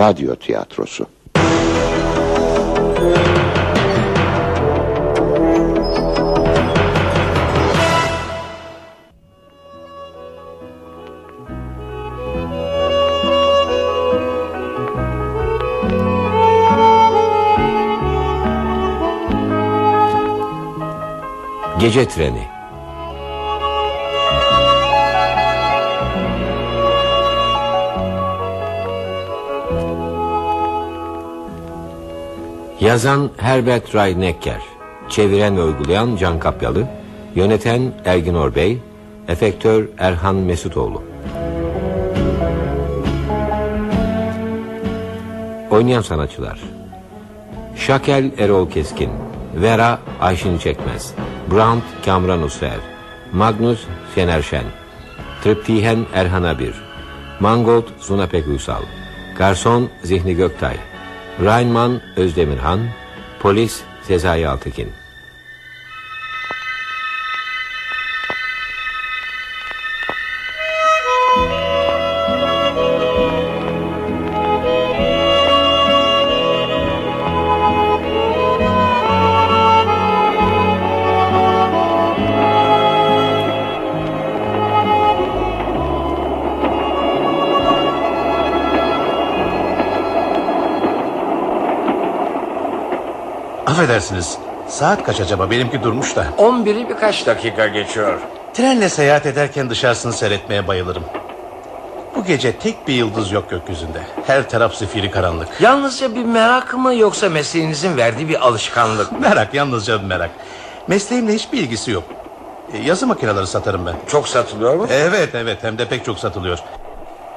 radyo tiyatrosu. Gece Treni Yazan Herbert Ray Necker Çeviren ve uygulayan Can Kapyalı Yöneten Ergin Orbey Efektör Erhan Mesutoğlu. Oynayan sanatçılar Şakel Erol Keskin Vera Ayşin Çekmez Brandt Kamran Usfer Magnus Şener Şen Triptihen Erhan Abir Mangold Suna Pek Uysal Garson Zihni Göktay Rainman Özdemirhan Polis Sezai Altekin Affedersiniz. Saat kaç acaba? Benimki durmuş da. 11'i birkaç dakika geçiyor. Trenle seyahat ederken dışarısını seyretmeye bayılırım. Bu gece tek bir yıldız yok gökyüzünde. Her taraf zifiri karanlık. Yalnızca bir merak mı yoksa mesleğinizin verdiği bir alışkanlık mı? Merak yalnızca bir merak. Mesleğimle hiçbir ilgisi yok. E, Yazı makineleri satarım ben. Çok satılıyor mu? Evet evet hem de pek çok satılıyor.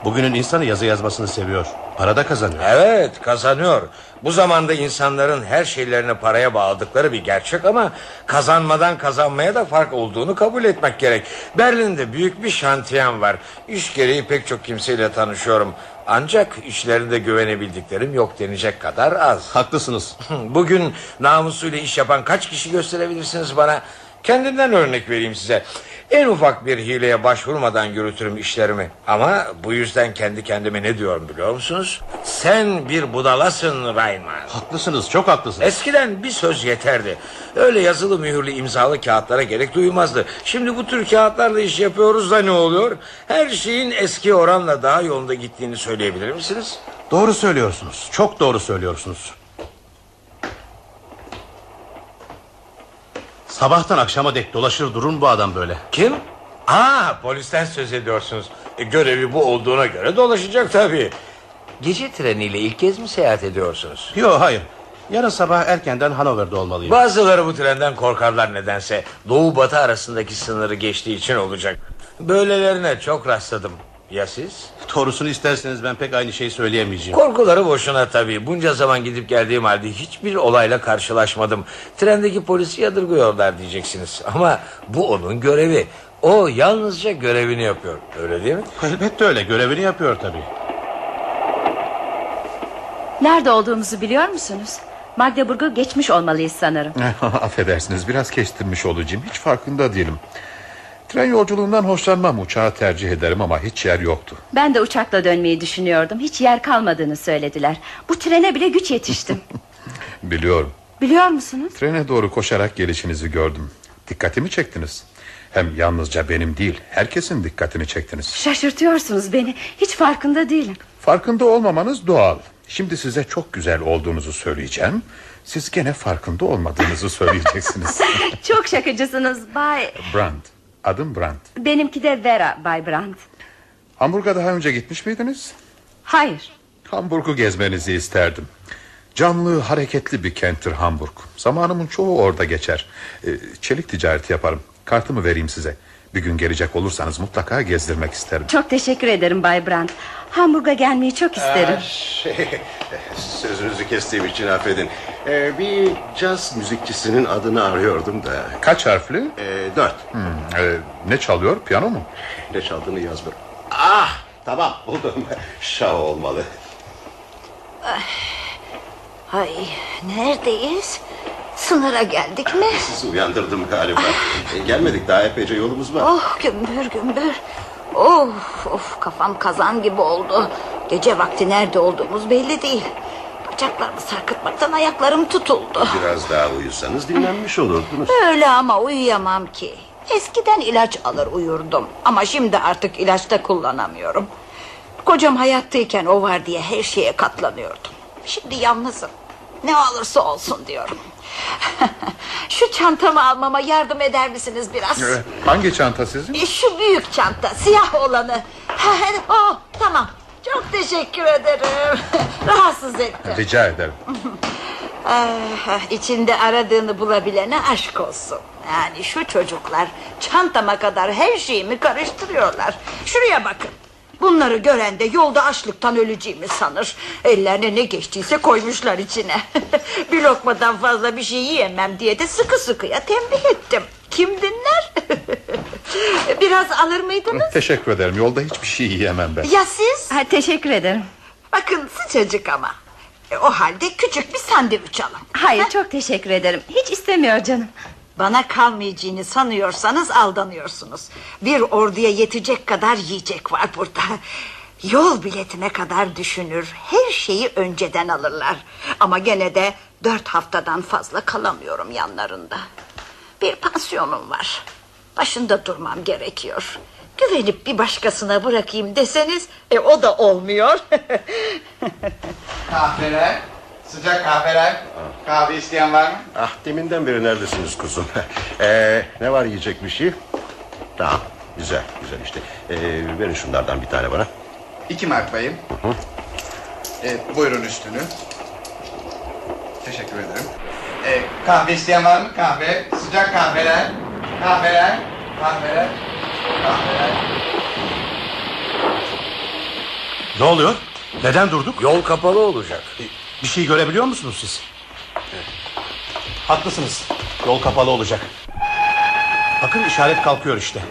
Bugünün insanı yazı yazmasını seviyor. Para da kazanıyor. Evet kazanıyor. Bu zamanda insanların her şeylerini paraya bağladıkları bir gerçek ama kazanmadan kazanmaya da fark olduğunu kabul etmek gerek. Berlin'de büyük bir şantiyem var. İş gereği pek çok kimseyle tanışıyorum. Ancak işlerinde güvenebildiklerim yok denecek kadar az. Haklısınız. Bugün namusuyla iş yapan kaç kişi gösterebilirsiniz bana? Kendimden örnek vereyim size. En ufak bir hileye başvurmadan yürütürüm işlerimi. Ama bu yüzden kendi kendime ne diyorum biliyor musunuz? Sen bir budalasın Rayman. Haklısınız çok haklısınız. Eskiden bir söz yeterdi. Öyle yazılı mühürlü imzalı kağıtlara gerek duymazdı. Şimdi bu tür kağıtlarla iş yapıyoruz da ne oluyor? Her şeyin eski oranla daha yolunda gittiğini söyleyebilir misiniz? Doğru söylüyorsunuz. Çok doğru söylüyorsunuz. Sabahtan akşama dek dolaşır durun bu adam böyle. Kim? Aa polisten söz ediyorsunuz. E, görevi bu olduğuna göre dolaşacak tabii. Gece treniyle ilk kez mi seyahat ediyorsunuz? Yok hayır. Yarın sabah erkenden Hanover'da olmalıyım. Bazıları bu trenden korkarlar nedense. Doğu batı arasındaki sınırı geçtiği için olacak. Böylelerine çok rastladım. Ya siz? Doğrusunu isterseniz ben pek aynı şeyi söyleyemeyeceğim. Korkuları boşuna tabii. Bunca zaman gidip geldiğim halde hiçbir olayla karşılaşmadım. Trendeki polisi yadırgıyorlar diyeceksiniz. Ama bu onun görevi. O yalnızca görevini yapıyor. Öyle değil mi? Elbette öyle görevini yapıyor tabii. Nerede olduğumuzu biliyor musunuz? Magdeburg'u geçmiş olmalıyız sanırım. Affedersiniz biraz kestirmiş olacağım. Hiç farkında değilim. Tren yolculuğundan hoşlanmam. Uçağı tercih ederim ama hiç yer yoktu. Ben de uçakla dönmeyi düşünüyordum. Hiç yer kalmadığını söylediler. Bu trene bile güç yetiştim. Biliyorum. Biliyor musunuz? Trene doğru koşarak gelişinizi gördüm. Dikkatimi çektiniz. Hem yalnızca benim değil, herkesin dikkatini çektiniz. Şaşırtıyorsunuz beni. Hiç farkında değilim. Farkında olmamanız doğal. Şimdi size çok güzel olduğunuzu söyleyeceğim. Siz gene farkında olmadığınızı söyleyeceksiniz. Çok şakacısınız Bay... Brandt. Adım Brandt. Benimki de Vera Bay Brandt. Hamburg'a daha önce gitmiş miydiniz? Hayır. Hamburg'u gezmenizi isterdim. Canlı, hareketli bir kenttir Hamburg. Zamanımın çoğu orada geçer. Ee, çelik ticareti yaparım. Kartımı vereyim size. Bir gün gelecek olursanız mutlaka gezdirmek isterim. Çok teşekkür ederim Bay Brandt. Hamburg'a gelmeyi çok isterim. Şey, sözünüzü kestiğim için affedin. Ee, bir caz müzikçisinin adını arıyordum da. Kaç harfli? Ee, dört. Hmm, e, ne çalıyor? Piyano mu? Ne çaldığını yazmıyorum. Ah tamam buldum. Şah olmalı. Ay neredeyiz? Sınıra geldik mi? Sizi uyandırdım galiba. Ee, gelmedik daha epeyce yolumuz var. Oh gümbür gümbür. Of of kafam kazan gibi oldu. Gece vakti nerede olduğumuz belli değil. Bacaklarımı sarkıtmaktan ayaklarım tutuldu. Biraz daha uyusanız dinlenmiş olurdunuz. Öyle ama uyuyamam ki. Eskiden ilaç alır uyurdum. Ama şimdi artık ilaç da kullanamıyorum. Kocam hayattayken o var diye her şeye katlanıyordum. Şimdi yalnızım. Ne olursa olsun diyorum. Şu çantamı almama yardım eder misiniz biraz? Ee, Hangi çanta sizin? E, Şu büyük çanta siyah olanı. oh, tamam. Çok teşekkür ederim. Rahatsız etti. Rica ederim. Ah, içinde aradığını bulabilene aşk olsun. Yani şu çocuklar çantama kadar her şeyimi karıştırıyorlar. Şuraya bakın. Bunları gören de yolda açlıktan öleceğimi sanır. Ellerine ne geçtiyse koymuşlar içine. bir lokmadan fazla bir şey yiyemem diye de sıkı sıkıya tembih ettim. Kim dinler? Biraz alır mıydınız? Teşekkür ederim. Yolda hiçbir şey yiyemem ben. Ya siz? Ha, teşekkür ederim. Bakın sıcacık ama. E, o halde küçük bir sandviç alın. Hayır çok teşekkür ederim. Hiç istemiyor canım. Bana kalmayacağını sanıyorsanız aldanıyorsunuz. Bir orduya yetecek kadar yiyecek var burada. Yol biletine kadar düşünür. Her şeyi önceden alırlar. Ama gene de dört haftadan fazla kalamıyorum yanlarında. Bir pansiyonum var. Başında durmam gerekiyor. Güvenip bir başkasına bırakayım deseniz e, o da olmuyor. Kahveler, sıcak kahveler. Kahve isteyen var mı? Ah deminden beri neredesiniz kuzum? ee, ne var yiyecek bir şey? Tamam güzel güzel işte. Ee, verin şunlardan bir tane bana. İki mark bayım. Ee, buyurun üstünü. Teşekkür ederim. Ee, kahve isteyen var mı? Kahve, sıcak kahveler. Kahveler, kahveler, kahveler. Ne oluyor? Neden durduk? Yol kapalı olacak. Bir şey görebiliyor musunuz siz? Haklısınız. Yol kapalı olacak. Bakın işaret kalkıyor işte.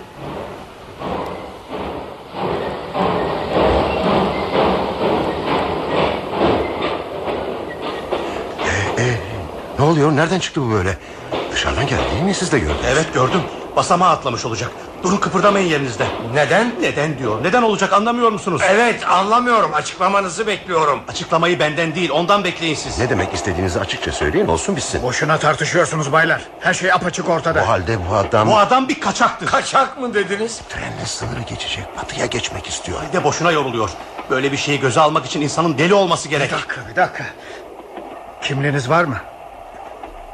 Ne oluyor? Nereden çıktı bu böyle? Dışarıdan geldi değil mi? Siz de gördünüz. Evet gördüm. Basamağa atlamış olacak. Durun kıpırdamayın yerinizde. Neden? Neden diyor? Neden olacak anlamıyor musunuz? Evet anlamıyorum açıklamanızı bekliyorum. Açıklamayı benden değil ondan bekleyin siz. Ne demek istediğinizi açıkça söyleyin olsun bitsin. Boşuna tartışıyorsunuz baylar. Her şey apaçık ortada. Bu halde bu adam Bu adam bir kaçaktır. Kaçak mı dediniz? trenle sınırı geçecek. Batıya geçmek istiyor. Bir de boşuna yoruluyor. Böyle bir şeyi göze almak için insanın deli olması Bir gerek. dakika, bir dakika. Kimliğiniz var mı?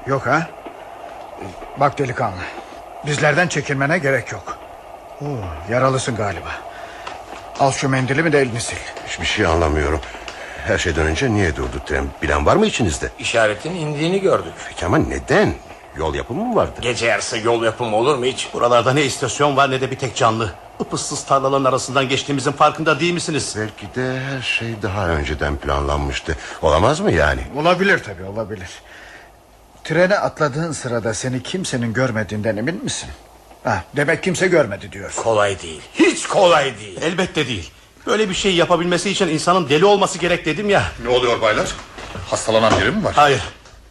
Yok ha? Bak delikanlı. Bizlerden çekinmene gerek yok. Oo, yaralısın galiba. Al şu mendilimi de elini sil. Hiçbir şey anlamıyorum. Her şeyden önce niye durdu tren? Bilen var mı içinizde? İşaretin indiğini gördük. Peki ama neden? Yol yapımı mı vardı? Gece yarısı yol yapımı olur mu hiç? Buralarda ne istasyon var ne de bir tek canlı. Ipıssız tarlaların arasından geçtiğimizin farkında değil misiniz? Belki de her şey daha önceden planlanmıştı. Olamaz mı yani? Olabilir tabii olabilir. Trene atladığın sırada seni kimsenin görmediğinden emin misin? Ha, demek kimse görmedi diyorsun. Kolay değil. Hiç kolay değil. Elbette değil. Böyle bir şey yapabilmesi için insanın deli olması gerek dedim ya. Ne oluyor baylar? Hastalanan biri mi var? Hayır.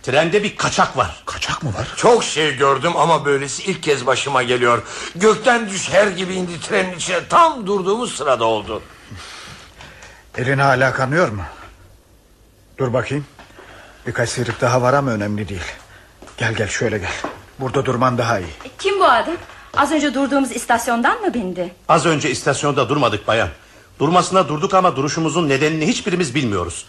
Trende bir kaçak var. Kaçak mı var? Çok şey gördüm ama böylesi ilk kez başıma geliyor. Gökten düşer gibi indi trenin içine tam durduğumuz sırada oldu. Elini hala kanıyor mu? Dur bakayım. Birkaç sıyrık daha var ama önemli değil. Gel gel şöyle gel. Burada durman daha iyi. Kim bu adam? Az önce durduğumuz istasyondan mı bindi? Az önce istasyonda durmadık bayan. Durmasına durduk ama duruşumuzun nedenini hiçbirimiz bilmiyoruz.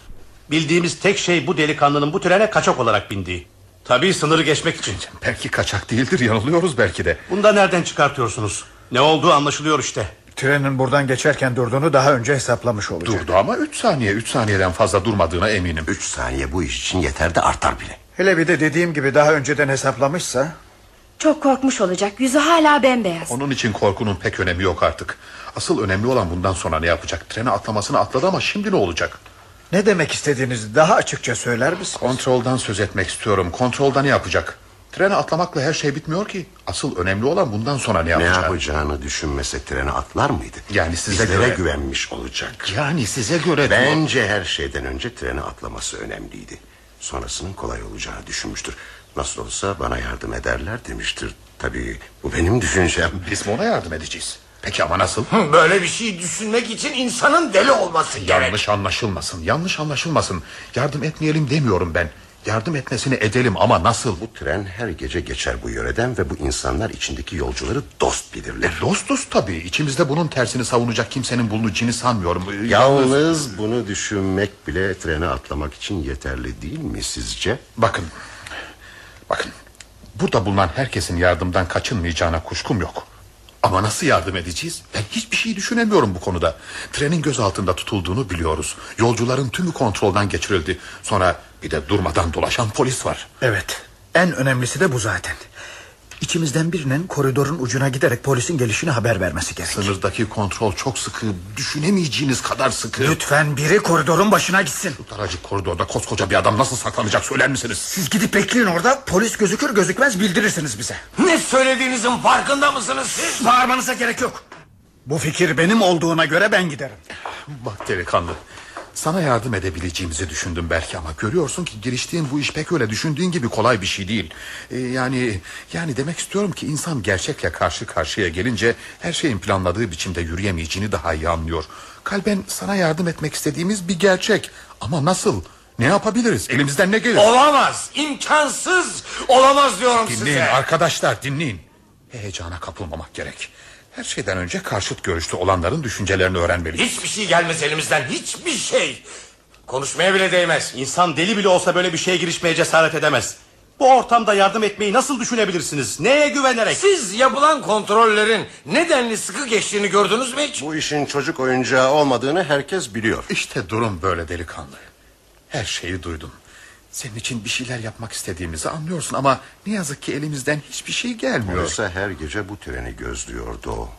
Bildiğimiz tek şey bu delikanlının bu trene kaçak olarak bindiği. Tabii sınırı geçmek için. Belki kaçak değildir yanılıyoruz belki de. Bunu da nereden çıkartıyorsunuz? Ne olduğu anlaşılıyor işte. Trenin buradan geçerken durduğunu daha önce hesaplamış olacak. Durdu ama üç saniye üç saniyeden fazla durmadığına eminim. Üç saniye bu iş için yeter de artar bile. Hele bir de dediğim gibi daha önceden hesaplamışsa... Çok korkmuş olacak. Yüzü hala bembeyaz. Onun için korkunun pek önemi yok artık. Asıl önemli olan bundan sonra ne yapacak? Trene atlamasını atladı ama şimdi ne olacak? Ne demek istediğinizi daha açıkça söyler misin? Kontroldan söz etmek istiyorum. Kontrolda ne yapacak? Trene atlamakla her şey bitmiyor ki. Asıl önemli olan bundan sonra ne Ne yapacak? yapacağını düşünmese trene atlar mıydı? Yani size Bizlere göre- güvenmiş olacak. Yani size göre... Bence her şeyden önce trene atlaması önemliydi. Sonrasının kolay olacağını düşünmüştür. Nasıl olsa bana yardım ederler demiştir. Tabii bu benim düşüncem. Biz mi ona yardım edeceğiz? Peki ama nasıl? Böyle bir şey düşünmek için insanın deli olması gerek. Yanlış anlaşılmasın, yanlış anlaşılmasın. Yardım etmeyelim demiyorum ben. Yardım etmesini edelim ama nasıl? Bu tren her gece geçer bu yöreden ve bu insanlar içindeki yolcuları dost bilirler. Dostuz tabii. İçimizde bunun tersini savunacak kimsenin bulunacağını sanmıyorum. Ee, Yalnız bunu düşünmek bile trene atlamak için yeterli değil mi sizce? Bakın. Bakın. Burada bulunan herkesin yardımdan kaçınmayacağına kuşkum yok. Ama nasıl yardım edeceğiz? Ben hiçbir şey düşünemiyorum bu konuda. Trenin göz altında tutulduğunu biliyoruz. Yolcuların tümü kontrolden geçirildi. Sonra bir de durmadan dolaşan polis var. Evet. En önemlisi de bu zaten. İçimizden birinin koridorun ucuna giderek polisin gelişini haber vermesi gerek. Sınırdaki kontrol çok sıkı. Düşünemeyeceğiniz kadar sıkı. Lütfen biri koridorun başına gitsin. Daracık koridorda koskoca bir adam nasıl saklanacak söyler misiniz? Siz gidip bekleyin orada. Polis gözükür gözükmez bildirirsiniz bize. Ne söylediğinizin farkında mısınız siz? Bağırmanıza gerek yok. Bu fikir benim olduğuna göre ben giderim. Bak delikanlı. Sana yardım edebileceğimizi düşündüm belki ama görüyorsun ki giriştiğin bu iş pek öyle düşündüğün gibi kolay bir şey değil. Ee, yani yani demek istiyorum ki insan gerçekle karşı karşıya gelince her şeyin planladığı biçimde yürüyemeyeceğini daha iyi anlıyor. Kalben sana yardım etmek istediğimiz bir gerçek ama nasıl? Ne yapabiliriz? Elimizden ne gelir? Olamaz. imkansız. Olamaz diyorum Dinleyin size. arkadaşlar dinleyin. Heyecana kapılmamak gerek. Her şeyden önce karşıt görüşte olanların düşüncelerini öğrenmeliyiz. Hiçbir şey gelmez elimizden. Hiçbir şey. Konuşmaya bile değmez. İnsan deli bile olsa böyle bir şeye girişmeye cesaret edemez. Bu ortamda yardım etmeyi nasıl düşünebilirsiniz? Neye güvenerek? Siz yapılan kontrollerin nedenli sıkı geçtiğini gördünüz mü hiç? Bu işin çocuk oyuncağı olmadığını herkes biliyor. İşte durum böyle delikanlı. Her şeyi duydum. Senin için bir şeyler yapmak istediğimizi anlıyorsun ama ne yazık ki elimizden hiçbir şey gelmiyor. Oysa her gece bu treni gözlüyordu o.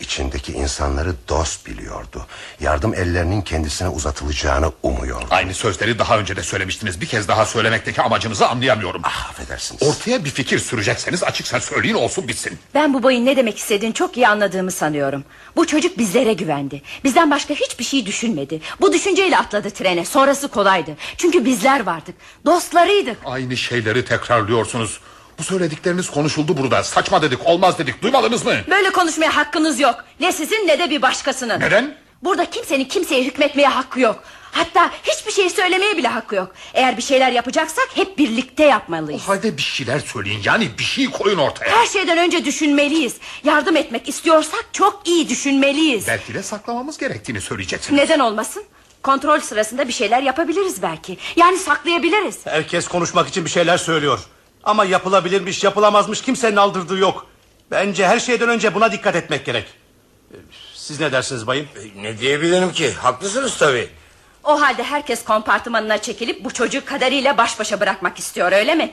İçindeki insanları dost biliyordu. Yardım ellerinin kendisine uzatılacağını umuyordu. Aynı sözleri daha önce de söylemiştiniz. Bir kez daha söylemekteki amacınızı anlayamıyorum. Ah, affedersiniz. Ortaya bir fikir sürecekseniz açıkça söyleyin olsun bitsin. Ben bu boyun ne demek istediğini çok iyi anladığımı sanıyorum. Bu çocuk bizlere güvendi. Bizden başka hiçbir şey düşünmedi. Bu düşünceyle atladı trene. Sonrası kolaydı. Çünkü bizler vardık. Dostlarıydık. Aynı şeyleri tekrarlıyorsunuz. Bu söyledikleriniz konuşuldu burada. Saçma dedik, olmaz dedik. Duymadınız mı? Böyle konuşmaya hakkınız yok. Ne sizin ne de bir başkasının. Neden? Burada kimsenin kimseye hükmetmeye hakkı yok. Hatta hiçbir şey söylemeye bile hakkı yok. Eğer bir şeyler yapacaksak hep birlikte yapmalıyız. O halde bir şeyler söyleyin. Yani bir şey koyun ortaya. Her şeyden önce düşünmeliyiz. Yardım etmek istiyorsak çok iyi düşünmeliyiz. Belki de saklamamız gerektiğini söyleyeceksiniz. Neden olmasın? Kontrol sırasında bir şeyler yapabiliriz belki. Yani saklayabiliriz. Herkes konuşmak için bir şeyler söylüyor. Ama yapılabilirmiş yapılamazmış kimsenin aldırdığı yok. Bence her şeyden önce buna dikkat etmek gerek. Siz ne dersiniz bayım? E, Ne diyebilirim ki? Haklısınız tabii. O halde herkes kompartımanına çekilip bu çocuğu kaderiyle baş başa bırakmak istiyor öyle mi?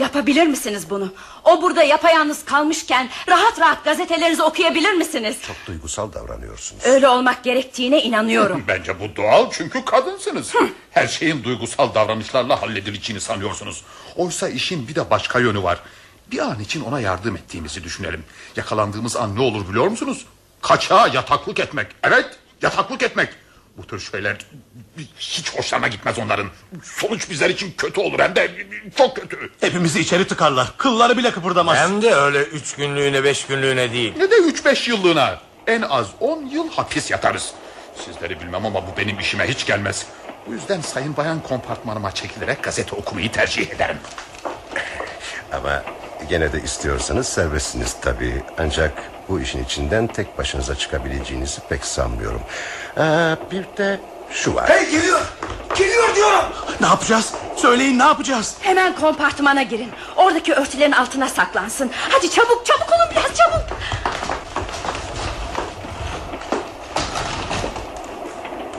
Yapabilir misiniz bunu? O burada yapayalnız kalmışken rahat rahat gazetelerinizi okuyabilir misiniz? Çok duygusal davranıyorsunuz. Öyle olmak gerektiğine inanıyorum. Bence bu doğal çünkü kadınsınız. Her şeyin duygusal davranışlarla halledileceğini sanıyorsunuz. Oysa işin bir de başka yönü var. Bir an için ona yardım ettiğimizi düşünelim. Yakalandığımız an ne olur biliyor musunuz? Kaçağa yataklık etmek. Evet yataklık etmek. Bu tür şeyler hiç hoşlarına gitmez onların. Sonuç bizler için kötü olur hem de çok kötü. Hepimizi içeri tıkarlar. Kılları bile kıpırdamaz. Hem de öyle üç günlüğüne beş günlüğüne değil. Ne de üç beş yıllığına. En az on yıl hapis yatarız. Sizleri bilmem ama bu benim işime hiç gelmez. Bu yüzden sayın bayan kompartmanıma çekilerek gazete okumayı tercih ederim. Ama gene de istiyorsanız serbestsiniz tabii. Ancak bu işin içinden tek başınıza çıkabileceğinizi pek sanmıyorum. Ee, bir de şu var. Hey geliyor. Geliyor diyorum. Ne yapacağız? Söyleyin ne yapacağız? Hemen kompartımana girin. Oradaki örtülerin altına saklansın. Hadi çabuk çabuk olun biraz çabuk.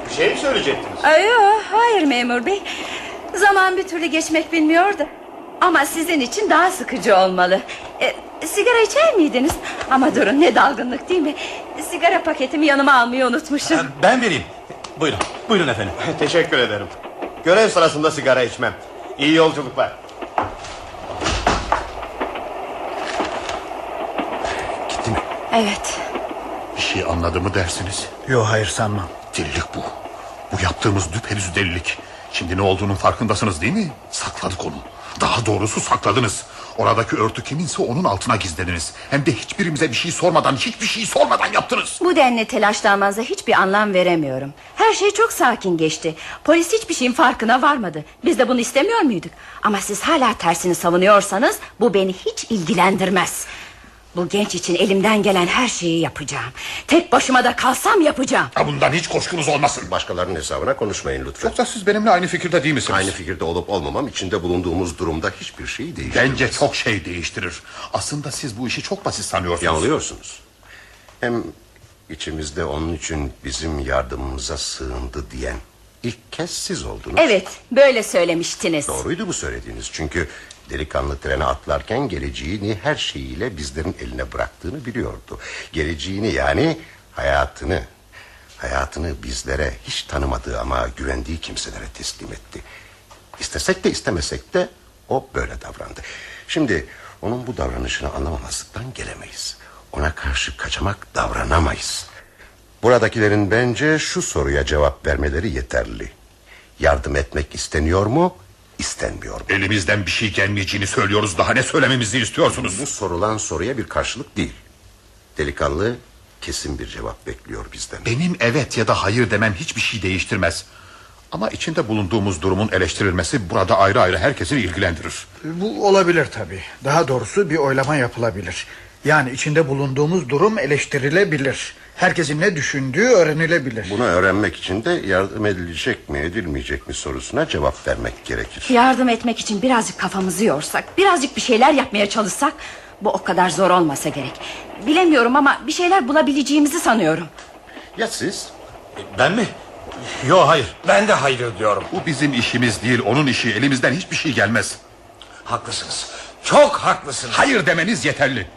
Bir şey mi söyleyecektiniz? Ay, yok, hayır memur bey. Zaman bir türlü geçmek bilmiyor da. Ama sizin için daha sıkıcı olmalı. E, sigara içer miydiniz? Ama durun ne dalgınlık değil mi? Sigara paketimi yanıma almayı unutmuşum. Ben vereyim. Buyurun. Buyurun efendim. Teşekkür ederim. Görev sırasında sigara içmem. İyi yolculuklar. Gitti mi? Evet. Bir şey anladı mı dersiniz? Yok hayır sanmam. Delilik bu. Bu yaptığımız düpedüz delilik. Şimdi ne olduğunun farkındasınız değil mi? Sakladık onu. Daha doğrusu sakladınız. Oradaki örtü kiminse onun altına gizlediniz. Hem de hiçbirimize bir şey sormadan, hiçbir şey sormadan yaptınız. Bu denli telaşlanmanıza hiçbir anlam veremiyorum. Her şey çok sakin geçti. Polis hiçbir şeyin farkına varmadı. Biz de bunu istemiyor muyduk? Ama siz hala tersini savunuyorsanız bu beni hiç ilgilendirmez. Bu genç için elimden gelen her şeyi yapacağım. Tek başıma da kalsam yapacağım. Ha, bundan hiç kuşkunuz olmasın. Başkalarının hesabına konuşmayın lütfen. Yoksa siz benimle aynı fikirde değil misiniz? Aynı fikirde olup olmamam içinde bulunduğumuz durumda hiçbir şeyi değiştirmez. Bence çok şey değiştirir. Aslında siz bu işi çok basit sanıyorsunuz. Yanılıyorsunuz. Hem içimizde onun için bizim yardımımıza sığındı diyen ilk kez siz oldunuz. Evet böyle söylemiştiniz. Doğruydu bu söylediğiniz. Çünkü delikanlı trene atlarken geleceğini her şeyiyle bizlerin eline bıraktığını biliyordu. Geleceğini yani hayatını, hayatını bizlere hiç tanımadığı ama güvendiği kimselere teslim etti. İstesek de istemesek de o böyle davrandı. Şimdi onun bu davranışını anlamamazlıktan gelemeyiz. Ona karşı kaçamak davranamayız. Buradakilerin bence şu soruya cevap vermeleri yeterli. Yardım etmek isteniyor mu, istenmiyor? Elimizden bir şey gelmeyeceğini söylüyoruz. Daha ne söylememizi istiyorsunuz? Bu sorulan soruya bir karşılık değil. Delikanlı kesin bir cevap bekliyor bizden. Benim evet ya da hayır demem hiçbir şey değiştirmez. Ama içinde bulunduğumuz durumun eleştirilmesi burada ayrı ayrı herkesi ilgilendirir. Bu olabilir tabii. Daha doğrusu bir oylama yapılabilir. Yani içinde bulunduğumuz durum eleştirilebilir. Herkesin ne düşündüğü öğrenilebilir. Bunu öğrenmek için de yardım edilecek mi edilmeyecek mi sorusuna cevap vermek gerekir. Yardım etmek için birazcık kafamızı yorsak, birazcık bir şeyler yapmaya çalışsak bu o kadar zor olmasa gerek. Bilemiyorum ama bir şeyler bulabileceğimizi sanıyorum. Ya siz? Ben mi? Yo hayır. Ben de hayır diyorum. Bu bizim işimiz değil onun işi elimizden hiçbir şey gelmez. Haklısınız. Çok haklısınız. Hayır demeniz yeterli.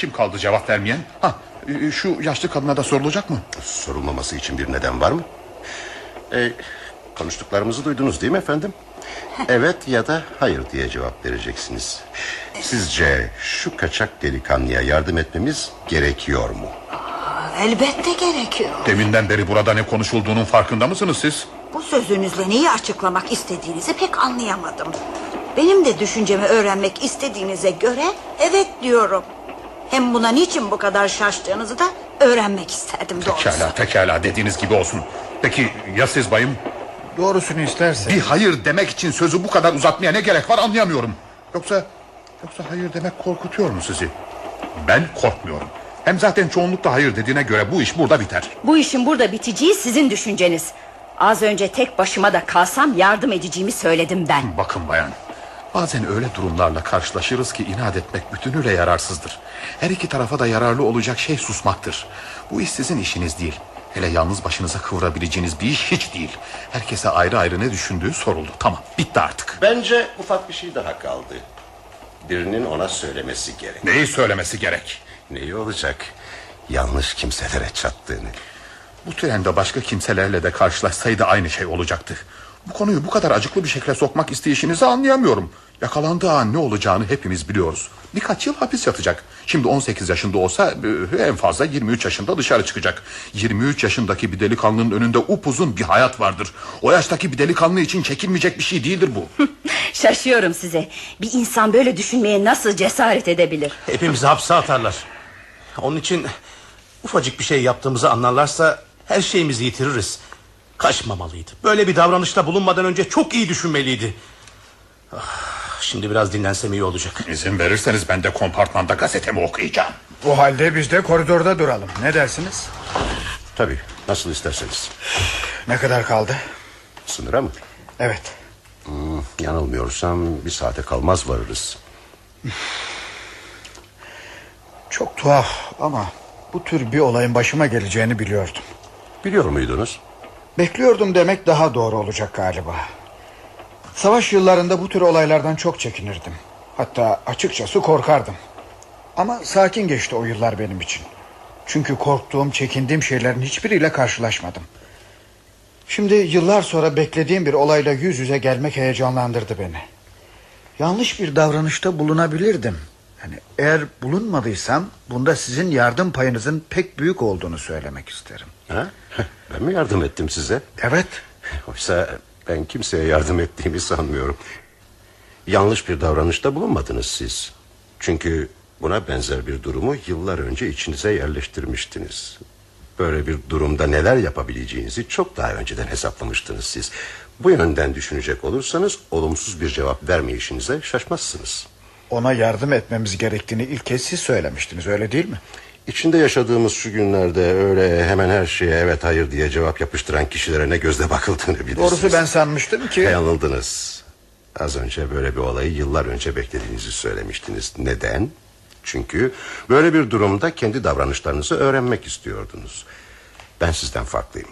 Kim kaldı cevap vermeyen? Ha, e, şu yaşlı kadına da sorulacak mı? Sorulmaması için bir neden var mı? Ee, konuştuklarımızı duydunuz değil mi efendim? Evet ya da hayır diye cevap vereceksiniz. Sizce şu kaçak delikanlıya yardım etmemiz gerekiyor mu? Elbette gerekiyor. Deminden beri burada ne konuşulduğunun farkında mısınız siz? Bu sözünüzle neyi açıklamak istediğinizi pek anlayamadım. Benim de düşüncemi öğrenmek istediğinize göre evet diyorum. Hem buna niçin bu kadar şaştığınızı da öğrenmek isterdim doğrusu. Pekala pekala dediğiniz gibi olsun. Peki ya siz bayım? Doğrusunu istersen. Bir hayır demek için sözü bu kadar uzatmaya ne gerek var anlayamıyorum. Yoksa yoksa hayır demek korkutuyor mu sizi? Ben korkmuyorum. Hem zaten çoğunlukla hayır dediğine göre bu iş burada biter. Bu işin burada biteceği sizin düşünceniz. Az önce tek başıma da kalsam yardım edeceğimi söyledim ben. Bakın bayan. Bazen öyle durumlarla karşılaşırız ki inat etmek bütünüyle yararsızdır. Her iki tarafa da yararlı olacak şey susmaktır. Bu iş sizin işiniz değil. Hele yalnız başınıza kıvırabileceğiniz bir iş hiç değil. Herkese ayrı ayrı ne düşündüğü soruldu. Tamam bitti artık. Bence ufak bir şey daha kaldı. Birinin ona söylemesi gerek. Neyi söylemesi gerek? Neyi olacak? Yanlış kimselere çattığını. Bu trende başka kimselerle de karşılaşsaydı aynı şey olacaktı. Bu konuyu bu kadar acıklı bir şekilde sokmak isteyişinizi anlayamıyorum. Yakalandığı an ne olacağını hepimiz biliyoruz. Birkaç yıl hapis yatacak. Şimdi 18 yaşında olsa e, en fazla 23 yaşında dışarı çıkacak. 23 yaşındaki bir delikanlının önünde upuzun bir hayat vardır. O yaştaki bir delikanlı için çekilmeyecek bir şey değildir bu. Şaşıyorum size. Bir insan böyle düşünmeye nasıl cesaret edebilir? Hepimizi hapse atarlar. Onun için ufacık bir şey yaptığımızı anlarlarsa her şeyimizi yitiririz. Kaçmamalıydı. Böyle bir davranışta bulunmadan önce çok iyi düşünmeliydi. Ah, Şimdi biraz dinlensem iyi olacak. İzin verirseniz ben de kompartmanda gazetemi okuyacağım. O halde biz de koridorda duralım. Ne dersiniz? Tabii nasıl isterseniz. Ne kadar kaldı? Sınıra mı? Evet. Hmm, yanılmıyorsam bir saate kalmaz varırız. Çok tuhaf ama bu tür bir olayın başıma geleceğini biliyordum. Biliyor muydunuz? Bekliyordum demek daha doğru olacak galiba. Savaş yıllarında bu tür olaylardan çok çekinirdim. Hatta açıkçası korkardım. Ama sakin geçti o yıllar benim için. Çünkü korktuğum, çekindiğim şeylerin hiçbiriyle karşılaşmadım. Şimdi yıllar sonra beklediğim bir olayla yüz yüze gelmek heyecanlandırdı beni. Yanlış bir davranışta bulunabilirdim. Yani eğer bulunmadıysam bunda sizin yardım payınızın pek büyük olduğunu söylemek isterim. Ha? Ben mi yardım ettim size? Evet. Oysa ben kimseye yardım ettiğimi sanmıyorum. Yanlış bir davranışta bulunmadınız siz. Çünkü buna benzer bir durumu yıllar önce içinize yerleştirmiştiniz. Böyle bir durumda neler yapabileceğinizi çok daha önceden hesaplamıştınız siz. Bu yönden düşünecek olursanız olumsuz bir cevap vermeyişinize şaşmazsınız. Ona yardım etmemiz gerektiğini ilk kez siz söylemiştiniz öyle değil mi? İçinde yaşadığımız şu günlerde öyle hemen her şeye evet hayır diye cevap yapıştıran kişilere ne gözle bakıldığını bilirsiniz. Doğrusu ben sanmıştım ki... Yanıldınız. Az önce böyle bir olayı yıllar önce beklediğinizi söylemiştiniz. Neden? Çünkü böyle bir durumda kendi davranışlarınızı öğrenmek istiyordunuz. Ben sizden farklıyım.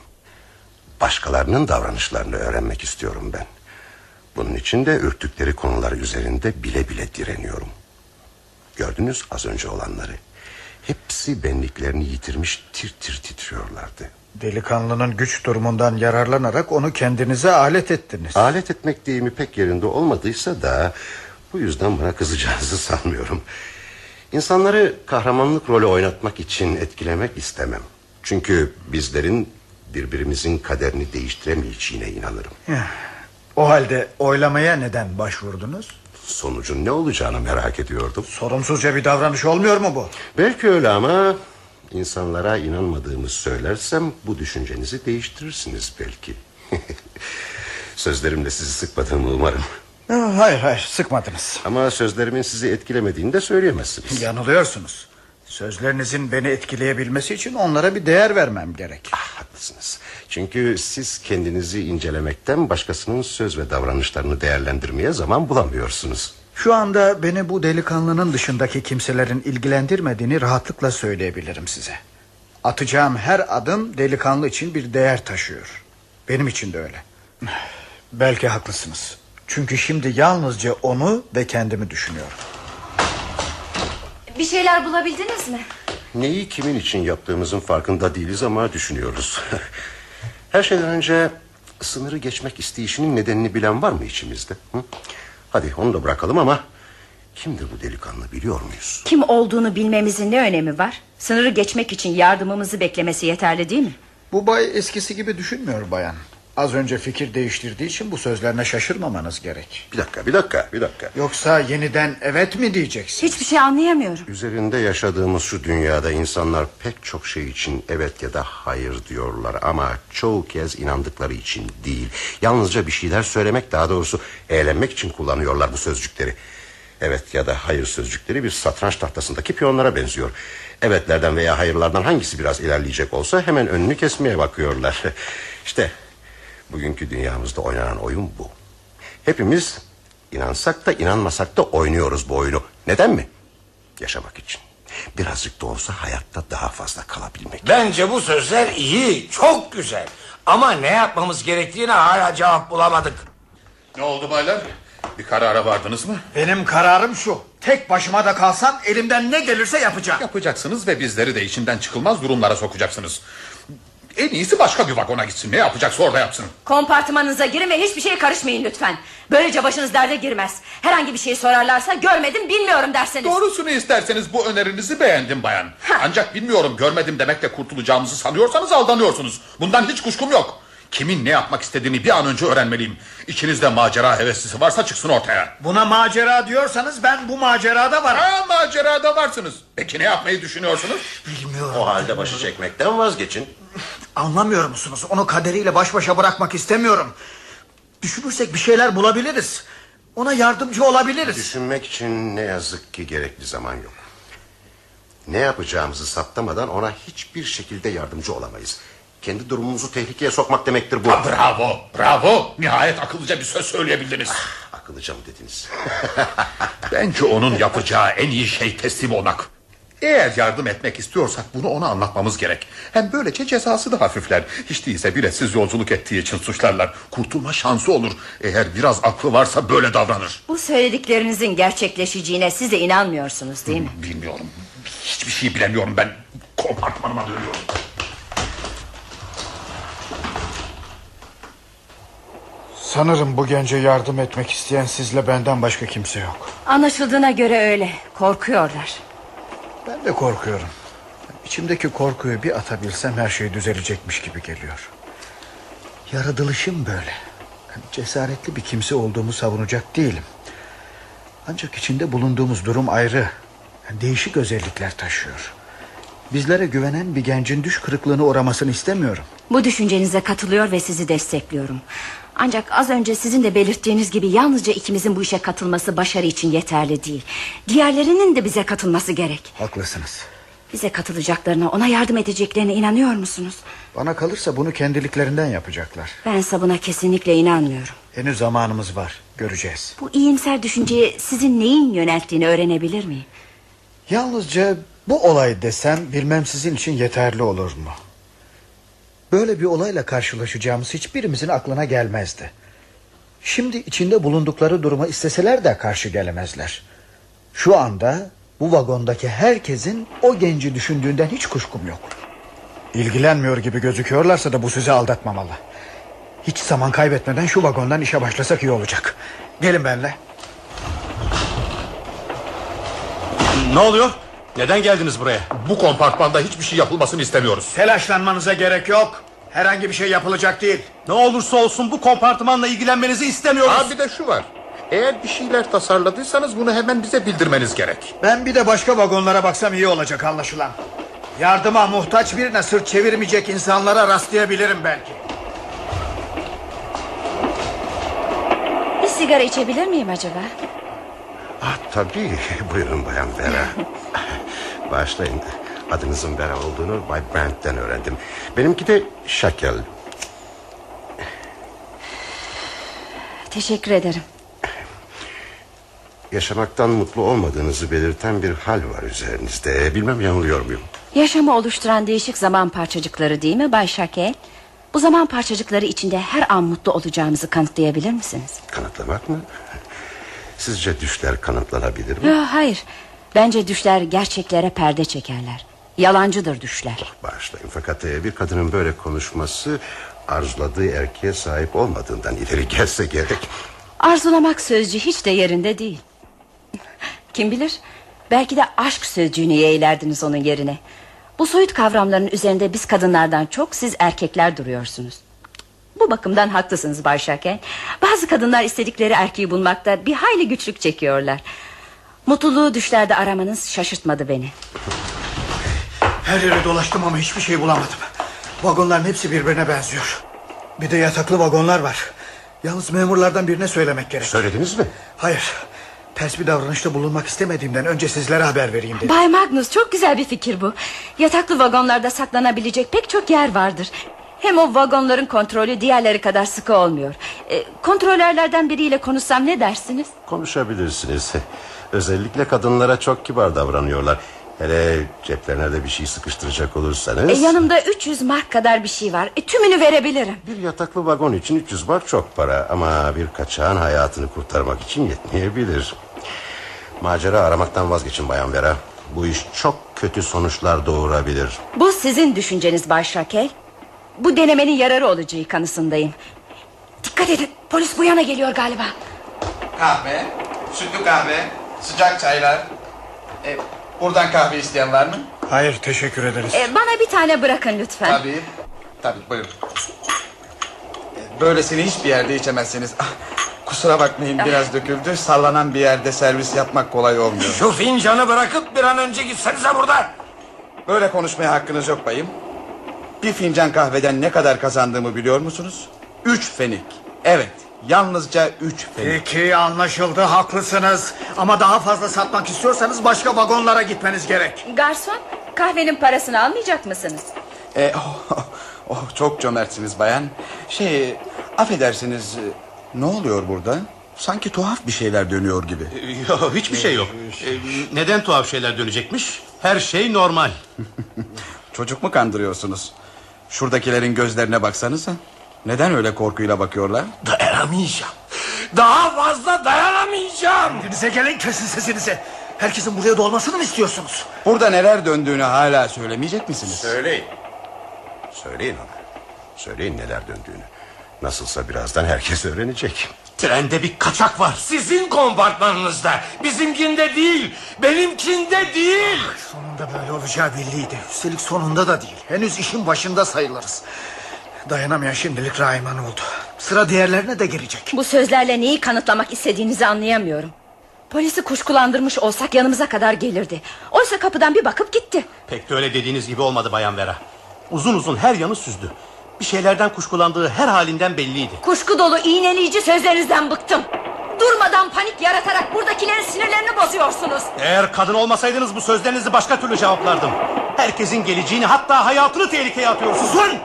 Başkalarının davranışlarını öğrenmek istiyorum ben. Bunun için de ürktükleri konular üzerinde bile bile direniyorum. Gördünüz az önce olanları. Hepsi benliklerini yitirmiş tir tir titriyorlardı. Delikanlının güç durumundan yararlanarak onu kendinize alet ettiniz. Alet etmek deyimi pek yerinde olmadıysa da bu yüzden bana kızacağınızı sanmıyorum. İnsanları kahramanlık rolü oynatmak için etkilemek istemem. Çünkü bizlerin birbirimizin kaderini değiştiremeyeceğine inanırım. O halde oylamaya neden başvurdunuz? Sonucun ne olacağını merak ediyordum. Sorumsuzca bir davranış olmuyor mu bu? Belki öyle ama insanlara inanmadığımı söylersem bu düşüncenizi değiştirirsiniz belki. Sözlerimle sizi sıkmadığımı umarım. Ha, Hayır hayır sıkmadınız. Ama sözlerimin sizi etkilemediğini de söyleyemezsiniz. Yanılıyorsunuz. Sözlerinizin beni etkileyebilmesi için onlara bir değer vermem gerek. Ah, haklısınız. Çünkü siz kendinizi incelemekten başkasının söz ve davranışlarını değerlendirmeye zaman bulamıyorsunuz. Şu anda beni bu delikanlının dışındaki kimselerin ilgilendirmediğini rahatlıkla söyleyebilirim size. Atacağım her adım delikanlı için bir değer taşıyor. Benim için de öyle. Belki haklısınız. Çünkü şimdi yalnızca onu ve kendimi düşünüyorum. Bir şeyler bulabildiniz mi? Neyi kimin için yaptığımızın farkında değiliz ama düşünüyoruz. Her şeyden önce sınırı geçmek isteyişinin nedenini bilen var mı içimizde? Hı? Hadi onu da bırakalım ama kimdir bu delikanlı biliyor muyuz? Kim olduğunu bilmemizin ne önemi var? Sınırı geçmek için yardımımızı beklemesi yeterli değil mi? Bu bay eskisi gibi düşünmüyor bayan. Az önce fikir değiştirdiği için bu sözlerine şaşırmamanız gerek. Bir dakika bir dakika bir dakika. Yoksa yeniden evet mi diyeceksin? Hiçbir şey anlayamıyorum. Üzerinde yaşadığımız şu dünyada insanlar pek çok şey için evet ya da hayır diyorlar ama çoğu kez inandıkları için değil. Yalnızca bir şeyler söylemek daha doğrusu eğlenmek için kullanıyorlar bu sözcükleri. Evet ya da hayır sözcükleri bir satranç tahtasındaki piyonlara benziyor. Evetlerden veya hayırlardan hangisi biraz ilerleyecek olsa hemen önünü kesmeye bakıyorlar. İşte bugünkü dünyamızda oynanan oyun bu. Hepimiz inansak da inanmasak da oynuyoruz bu oyunu. Neden mi? Yaşamak için. Birazcık da olsa hayatta daha fazla kalabilmek. Bence bu sözler iyi, çok güzel. Ama ne yapmamız gerektiğine hala cevap bulamadık. Ne oldu baylar? Bir karara vardınız mı? Benim kararım şu. Tek başıma da kalsam elimden ne gelirse yapacağım. Yapacaksınız ve bizleri de içinden çıkılmaz durumlara sokacaksınız. En iyisi başka bir vagona gitsin. Ne yapacaksa orada yapsın. Kompartımanınıza girin ve hiçbir şeye karışmayın lütfen. Böylece başınız derde girmez. Herhangi bir şey sorarlarsa görmedim bilmiyorum derseniz. Doğrusunu isterseniz bu önerinizi beğendim bayan. Ancak bilmiyorum görmedim demekle kurtulacağımızı sanıyorsanız aldanıyorsunuz. Bundan hiç kuşkum yok. Kimin ne yapmak istediğini bir an önce öğrenmeliyim. İçinizde macera heveslisi varsa çıksın ortaya. Buna macera diyorsanız ben bu macerada varım. Ha macerada varsınız. Peki ne yapmayı düşünüyorsunuz? Bilmiyorum. O halde başı çekmekten vazgeçin. Anlamıyor musunuz? Onu kaderiyle baş başa bırakmak istemiyorum. Düşünürsek bir şeyler bulabiliriz. Ona yardımcı olabiliriz. Düşünmek için ne yazık ki gerekli zaman yok. Ne yapacağımızı saptamadan ona hiçbir şekilde yardımcı olamayız. Kendi durumumuzu tehlikeye sokmak demektir bu. Ha, bravo, bravo. Nihayet akıllıca bir söz söyleyebildiniz. Akıllıca mı dediniz? Bence onun yapacağı en iyi şey teslim olmak. Eğer yardım etmek istiyorsak bunu ona anlatmamız gerek. Hem böylece cezası da hafifler. Hiç değilse biletsiz yolculuk ettiği için suçlarlar. Kurtulma şansı olur. Eğer biraz aklı varsa böyle davranır. Bu söylediklerinizin gerçekleşeceğine siz de inanmıyorsunuz değil mi? Bilmiyorum. Hiçbir şey bilemiyorum ben. Kompartmanıma dönüyorum. Sanırım bu gence yardım etmek isteyen sizle benden başka kimse yok. Anlaşıldığına göre öyle. Korkuyorlar. Ben de korkuyorum. İçimdeki korkuyu bir atabilsem her şey düzelecekmiş gibi geliyor. Yaratılışım böyle. Yani cesaretli bir kimse olduğumu savunacak değilim. Ancak içinde bulunduğumuz durum ayrı. Değişik özellikler taşıyor. Bizlere güvenen bir gencin düş kırıklığına uğramasını istemiyorum. Bu düşüncenize katılıyor ve sizi destekliyorum. Ancak az önce sizin de belirttiğiniz gibi yalnızca ikimizin bu işe katılması başarı için yeterli değil. Diğerlerinin de bize katılması gerek. Haklısınız. Bize katılacaklarına, ona yardım edeceklerine inanıyor musunuz? Bana kalırsa bunu kendiliklerinden yapacaklar. Ben buna kesinlikle inanmıyorum. Henüz zamanımız var. Göreceğiz. Bu iyimser düşünceye sizin neyin yönelttiğini öğrenebilir miyim? Yalnızca bu olay desem bilmem sizin için yeterli olur mu? Böyle bir olayla karşılaşacağımız hiçbirimizin aklına gelmezdi. Şimdi içinde bulundukları duruma isteseler de karşı gelemezler. Şu anda bu vagondaki herkesin o genci düşündüğünden hiç kuşkum yok. İlgilenmiyor gibi gözüküyorlarsa da bu sizi aldatmamalı. Hiç zaman kaybetmeden şu vagondan işe başlasak iyi olacak. Gelin benimle. Ne oluyor? Neden geldiniz buraya? Bu kompartmanda hiçbir şey yapılmasını istemiyoruz. Telaşlanmanıza gerek yok. Herhangi bir şey yapılacak değil. Ne olursa olsun bu kompartımanla ilgilenmenizi istemiyoruz. Ha bir de şu var. Eğer bir şeyler tasarladıysanız bunu hemen bize bildirmeniz gerek. Ben bir de başka vagonlara baksam iyi olacak anlaşılan. Yardıma muhtaç birine sırt çevirmeyecek insanlara rastlayabilirim belki. Bir sigara içebilir miyim acaba? Ah, tabii buyurun bayan Vera. Başlayın. Adınızın Vera olduğunu Bay Brandt'ten öğrendim. Benimki de Şakel. Teşekkür ederim. Yaşamaktan mutlu olmadığınızı belirten bir hal var üzerinizde. Bilmem yanılıyor muyum? Yaşamı oluşturan değişik zaman parçacıkları değil mi Bay Şake? Bu zaman parçacıkları içinde her an mutlu olacağımızı kanıtlayabilir misiniz? Kanıtlamak mı? Sizce düşler kanıtlanabilir mi? Hayır. Bence düşler gerçeklere perde çekerler. Yalancıdır düşler. Bağışlayın fakat e, bir kadının böyle konuşması arzuladığı erkeğe sahip olmadığından ileri gelse gerek. Arzulamak sözcüğü hiç de yerinde değil. Kim bilir? Belki de aşk sözcüğünü yeğlerdiniz onun yerine. Bu soyut kavramların üzerinde biz kadınlardan çok siz erkekler duruyorsunuz. Bu bakımdan haklısınız Bay Şaken. Bazı kadınlar istedikleri erkeği bulmakta bir hayli güçlük çekiyorlar. Mutluluğu düşlerde aramanız şaşırtmadı beni. Her yere dolaştım ama hiçbir şey bulamadım. Vagonların hepsi birbirine benziyor. Bir de yataklı vagonlar var. Yalnız memurlardan birine söylemek gerek. Söylediniz mi? Hayır. Ters bir davranışta bulunmak istemediğimden önce sizlere haber vereyim dedim. Bay Magnus çok güzel bir fikir bu. Yataklı vagonlarda saklanabilecek pek çok yer vardır. Hem o vagonların kontrolü diğerleri kadar sıkı olmuyor. E, kontrolörlerden biriyle konuşsam ne dersiniz? Konuşabilirsiniz. Özellikle kadınlara çok kibar davranıyorlar. Hele ceplerine de bir şey sıkıştıracak E, olursanız... yanımda 300 mark kadar bir şey var. E, tümünü verebilirim. Bir yataklı vagon için 300 mark çok para ama bir kaçağın hayatını kurtarmak için yetmeyebilir. Macera aramaktan vazgeçin Bayan Vera. Bu iş çok kötü sonuçlar doğurabilir. Bu sizin düşünceniz Bay Şakey. Bu denemenin yararı olacağı kanısındayım. Dikkat edin polis bu yana geliyor galiba. Kahve, sütlü kahve, sıcak çaylar. E, buradan kahve isteyen var mı? Hayır teşekkür ederiz. E, bana bir tane bırakın lütfen. Tabii. Tabii buyurun. E, Böylesini hiçbir yerde içemezsiniz. Ah, kusura bakmayın biraz döküldü. Sallanan bir yerde servis yapmak kolay olmuyor. Şu fincanı bırakıp bir an önce gitsenize burada. Böyle konuşmaya hakkınız yok bayım. Bir fincan kahveden ne kadar kazandığımı biliyor musunuz? Üç fenik. Evet, yalnızca üç fenik. Peki anlaşıldı haklısınız. Ama daha fazla satmak istiyorsanız başka vagonlara gitmeniz gerek. Garson kahvenin parasını almayacak mısınız? E, oh, oh, çok cömertsiniz bayan. Şey, affedersiniz, e, ne oluyor burada? Sanki tuhaf bir şeyler dönüyor gibi. Yok hiçbir şey yok. Ee, neden tuhaf şeyler dönecekmiş? Her şey normal. Çocuk mu kandırıyorsunuz? Şuradakilerin gözlerine baksanıza. Neden öyle korkuyla bakıyorlar? Dayanamayacağım. Daha fazla dayanamayacağım. Kendinize gelin kesin sesinizi. Herkesin buraya dolmasını mı istiyorsunuz? Burada neler döndüğünü hala söylemeyecek misiniz? Söyleyin. Söyleyin ona. Söyleyin neler döndüğünü. Nasılsa birazdan herkes öğrenecek. Trende bir kaçak var. Sizin kompartmanınızda. Bizimkinde değil. Benimkinde değil. Sonunda böyle olacağı belliydi. Üstelik sonunda da değil. Henüz işin başında sayılırız. Dayanamayan şimdilik Rayman oldu. Sıra diğerlerine de gelecek. Bu sözlerle neyi kanıtlamak istediğinizi anlayamıyorum. Polisi kuşkulandırmış olsak yanımıza kadar gelirdi. Oysa kapıdan bir bakıp gitti. Pek de öyle dediğiniz gibi olmadı Bayan Vera. Uzun uzun her yanı süzdü. Bir şeylerden kuşkulandığı her halinden belliydi. Kuşku dolu iğneleyici sözlerinizden bıktım. Durmadan panik yaratarak buradakilerin sinirlerini bozuyorsunuz. Eğer kadın olmasaydınız bu sözlerinizi başka türlü cevaplardım. Herkesin geleceğini hatta hayatını tehlikeye atıyorsunuz. Susun!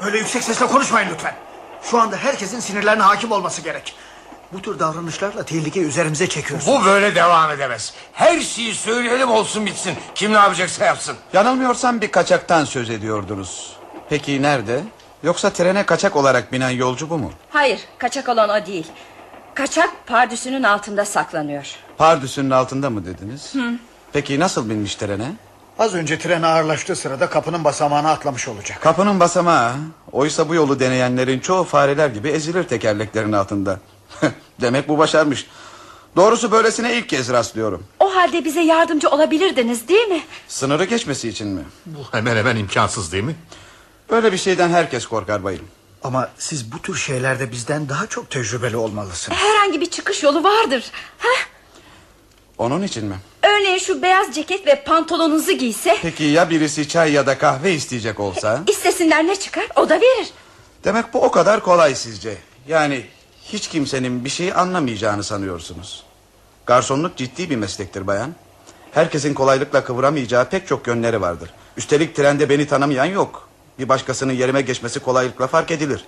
Öyle yüksek sesle konuşmayın lütfen. Şu anda herkesin sinirlerine hakim olması gerek. Bu tür davranışlarla tehlike üzerimize çekiyorsunuz. Bu böyle devam edemez. Her şeyi söyleyelim olsun bitsin. Kim ne yapacaksa yapsın. Yanılmıyorsam bir kaçaktan söz ediyordunuz. Peki nerede? Yoksa trene kaçak olarak binen yolcu bu mu? Hayır kaçak olan o değil. Kaçak pardüsünün altında saklanıyor. Pardüsünün altında mı dediniz? Peki nasıl binmiş trene? Az önce tren ağırlaştığı sırada kapının basamağına atlamış olacak. Kapının basamağı. Oysa bu yolu deneyenlerin çoğu fareler gibi ezilir tekerleklerin altında. Demek bu başarmış. Doğrusu böylesine ilk kez rastlıyorum. O halde bize yardımcı olabilirdiniz değil mi? Sınırı geçmesi için mi? Bu hemen hemen imkansız değil mi? Böyle bir şeyden herkes korkar bayım. Ama siz bu tür şeylerde bizden daha çok tecrübeli olmalısınız. Herhangi bir çıkış yolu vardır. Heh, Onun için mi? örneğin şu beyaz ceket ve pantolonunuzu giyse... Peki ya birisi çay ya da kahve isteyecek olsa? ...istesinler ne çıkar o da verir. Demek bu o kadar kolay sizce. Yani hiç kimsenin bir şeyi anlamayacağını sanıyorsunuz. Garsonluk ciddi bir meslektir bayan. Herkesin kolaylıkla kıvıramayacağı pek çok yönleri vardır. Üstelik trende beni tanımayan yok. Bir başkasının yerime geçmesi kolaylıkla fark edilir.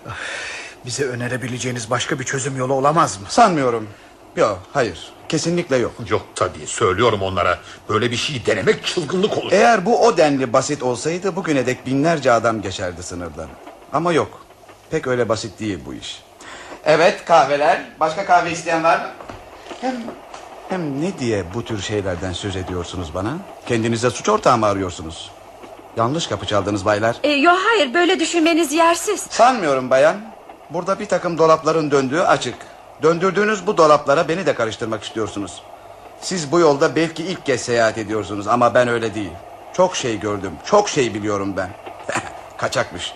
Bize önerebileceğiniz başka bir çözüm yolu olamaz mı? Sanmıyorum. Yok, hayır. Kesinlikle yok. Yok tabii söylüyorum onlara. Böyle bir şey denemek çılgınlık olur. Eğer bu o denli basit olsaydı bugüne dek binlerce adam geçerdi sınırdan. Ama yok. Pek öyle basit değil bu iş. Evet kahveler. Başka kahve isteyen var mı? Hem, hem ne diye bu tür şeylerden söz ediyorsunuz bana? Kendinize suç ortağı mı arıyorsunuz? Yanlış kapı çaldınız baylar. E, yo hayır böyle düşünmeniz yersiz. Sanmıyorum bayan. Burada bir takım dolapların döndüğü açık. Döndürdüğünüz bu dolaplara beni de karıştırmak istiyorsunuz. Siz bu yolda belki ilk kez seyahat ediyorsunuz ama ben öyle değil. Çok şey gördüm, çok şey biliyorum ben. Kaçakmış.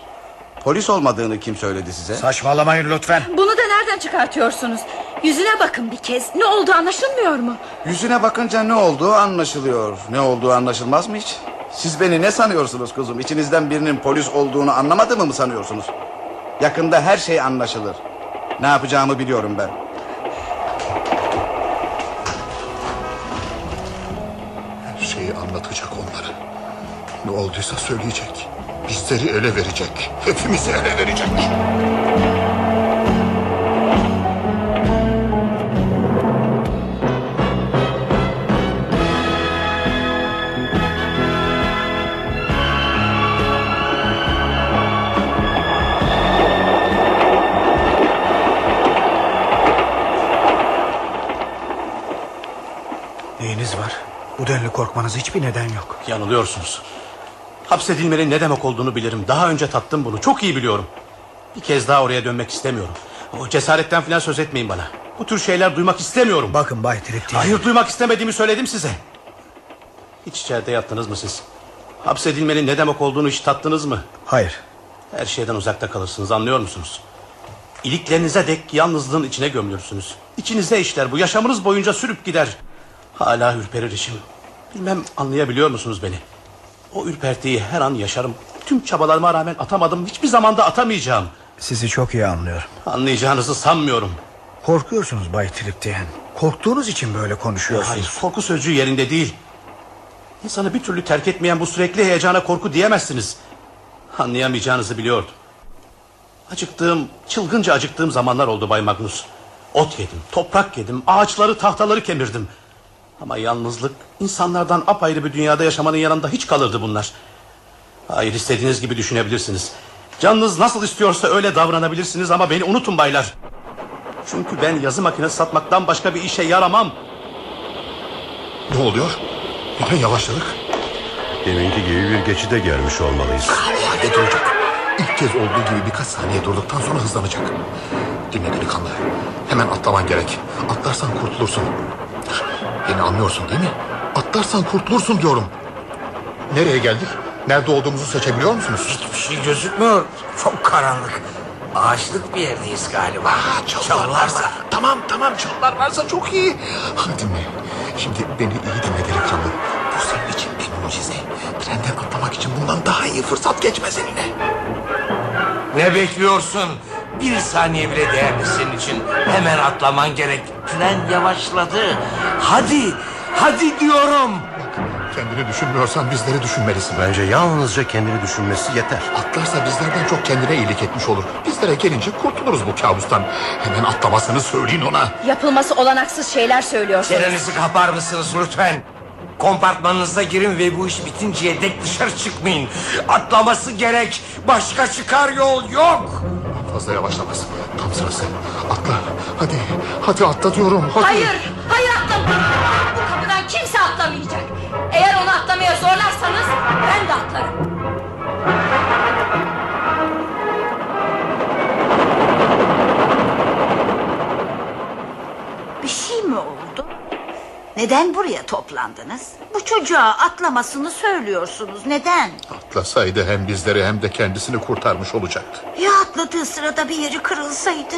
Polis olmadığını kim söyledi size? Saçmalamayın lütfen. Bunu da nereden çıkartıyorsunuz? Yüzüne bakın bir kez. Ne olduğu anlaşılmıyor mu? Yüzüne bakınca ne olduğu anlaşılıyor. Ne olduğu anlaşılmaz mı hiç? Siz beni ne sanıyorsunuz kuzum? İçinizden birinin polis olduğunu anlamadığımı mı sanıyorsunuz? Yakında her şey anlaşılır. Ne yapacağımı biliyorum ben. Her şeyi anlatacak onlara. Ne olduysa söyleyecek. Bizleri ele verecek. Hepimizi ele verecek. Korkmanız hiçbir neden yok. Yanılıyorsunuz. Hapsedilmenin ne demek olduğunu bilirim. Daha önce tattım bunu. Çok iyi biliyorum. Bir kez daha oraya dönmek istemiyorum. O cesaretten falan söz etmeyin bana. Bu tür şeyler duymak istemiyorum. Bakın Bay Tripti. Hayır duymak istemediğimi söyledim size. Hiç içeride yattınız mı siz? Hapsedilmenin ne demek olduğunu hiç tattınız mı? Hayır. Her şeyden uzakta kalırsınız anlıyor musunuz? İliklerinize dek yalnızlığın içine gömülürsünüz. İçinizde işler bu yaşamınız boyunca sürüp gider. Hala ürperir içim. Bilmem anlayabiliyor musunuz beni? O ürpertiyi her an yaşarım. Tüm çabalarıma rağmen atamadım. Hiçbir zamanda atamayacağım. Sizi çok iyi anlıyorum. Anlayacağınızı sanmıyorum. Korkuyorsunuz Bay Triptiyen. Korktuğunuz için böyle konuşuyorsunuz. Hayır korku sözcüğü yerinde değil. İnsanı bir türlü terk etmeyen bu sürekli heyecana korku diyemezsiniz. Anlayamayacağınızı biliyordum. Acıktığım, çılgınca acıktığım zamanlar oldu Bay Magnus. Ot yedim, toprak yedim, ağaçları, tahtaları kemirdim. Ama yalnızlık, insanlardan apayrı bir dünyada yaşamanın yanında hiç kalırdı bunlar. Hayır istediğiniz gibi düşünebilirsiniz. Canınız nasıl istiyorsa öyle davranabilirsiniz ama beni unutun baylar. Çünkü ben yazı makinesi satmaktan başka bir işe yaramam. Ne oluyor? Neden yavaşladık? Deminki gibi bir geçide gelmiş olmalıyız. O halde duracak. İlk kez olduğu gibi birkaç saniye durduktan sonra hızlanacak. Dinle delikanlı. Hemen atlaman gerek. Atlarsan kurtulursun. Beni anlıyorsun değil mi? Atlarsan kurtulursun diyorum. Nereye geldik? Nerede olduğumuzu seçebiliyor musunuz? Hiçbir şey gözükmüyor. Çok karanlık. Ağaçlık bir yerdeyiz galiba. Çalılar var. tamam tamam çallar varsa çok iyi. Hadi mi? Şimdi beni iyi dinle delikanlı. Bu senin için bir mucize. Trenden atlamak için bundan daha iyi fırsat geçmez eline. Ne bekliyorsun? Bir saniye bile değerli senin için. Hemen atlaman gerek. Tren yavaşladı. Hadi, hadi diyorum. Kendini düşünmüyorsan bizleri düşünmelisin. Bence yalnızca kendini düşünmesi yeter. Atlarsa bizlerden çok kendine iyilik etmiş olur. Bizlere gelince kurtuluruz bu kabustan. Hemen atlamasını söyleyin ona. Yapılması olanaksız şeyler söylüyorsunuz. Çenenizi kapar mısınız lütfen? Kompartmanınıza girin ve bu iş bitinceye dek dışarı çıkmayın. Atlaması gerek. Başka çıkar yol yok. Fazla yavaşlamaz. Tam sırası. Atla. Hadi. Hadi atla diyorum. Hadi. Hayır, hayır atlama. Bu kapıdan kimse atlamayacak. Eğer onu atlamaya zorlarsanız ben de atlarım. Neden buraya toplandınız? Bu çocuğa atlamasını söylüyorsunuz. Neden? Atlasaydı hem bizleri hem de kendisini kurtarmış olacaktı. Ya atladığı sırada bir yeri kırılsaydı?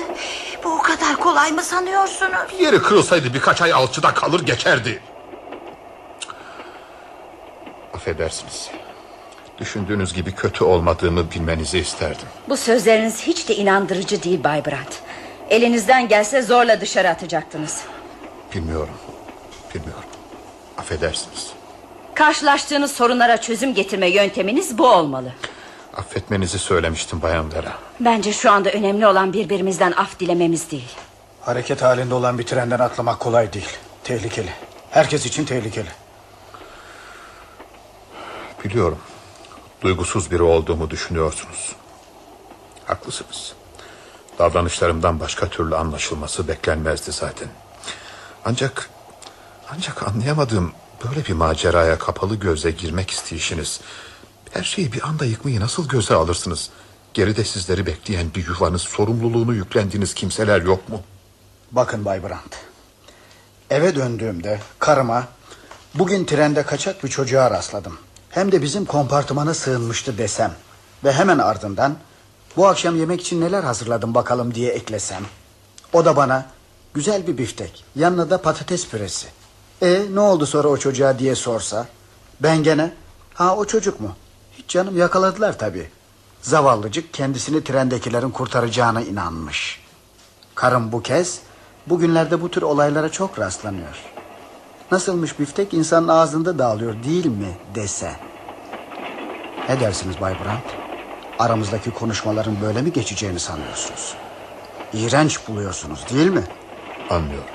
Bu o kadar kolay mı sanıyorsunuz? Yeri kırılsaydı birkaç ay alçıda kalır geçerdi. Affedersiniz. Düşündüğünüz gibi kötü olmadığımı bilmenizi isterdim. Bu sözleriniz hiç de inandırıcı değil Bay Brandt. Elinizden gelse zorla dışarı atacaktınız. Bilmiyorum. Bilmiyorum. Affedersiniz. Karşılaştığınız sorunlara çözüm getirme yönteminiz bu olmalı. Affetmenizi söylemiştim Bayan Vera. Bence şu anda önemli olan birbirimizden af dilememiz değil. Hareket halinde olan bir trenden atlamak kolay değil. Tehlikeli. Herkes için tehlikeli. Biliyorum. Duygusuz biri olduğumu düşünüyorsunuz. Haklısınız. Davranışlarımdan başka türlü anlaşılması beklenmezdi zaten. Ancak ancak anlayamadığım böyle bir maceraya kapalı gözle girmek isteyişiniz. Her şeyi bir anda yıkmayı nasıl göze alırsınız? Geride sizleri bekleyen bir yuvanız, sorumluluğunu yüklendiğiniz kimseler yok mu? Bakın Bay Brandt. Eve döndüğümde karıma bugün trende kaçak bir çocuğa rastladım. Hem de bizim kompartımana sığınmıştı desem. Ve hemen ardından bu akşam yemek için neler hazırladım bakalım diye eklesem. O da bana güzel bir biftek yanına da patates püresi. E ne oldu sonra o çocuğa diye sorsa. Ben gene ha o çocuk mu? Hiç canım yakaladılar tabii. Zavallıcık kendisini trendekilerin kurtaracağına inanmış. Karım bu kez bugünlerde bu tür olaylara çok rastlanıyor. Nasılmış biftek insanın ağzında dağılıyor değil mi dese. Ne dersiniz Bay Brandt? Aramızdaki konuşmaların böyle mi geçeceğini sanıyorsunuz? İğrenç buluyorsunuz değil mi? Anlıyorum.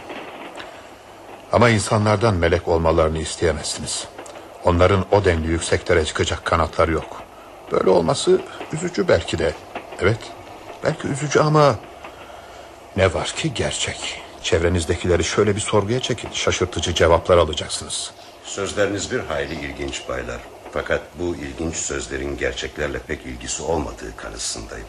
Ama insanlardan melek olmalarını isteyemezsiniz. Onların o denli yükseklere çıkacak kanatları yok. Böyle olması üzücü belki de. Evet, belki üzücü ama... Ne var ki gerçek. Çevrenizdekileri şöyle bir sorguya çekin. Şaşırtıcı cevaplar alacaksınız. Sözleriniz bir hayli ilginç baylar. Fakat bu ilginç sözlerin gerçeklerle pek ilgisi olmadığı kanısındayım.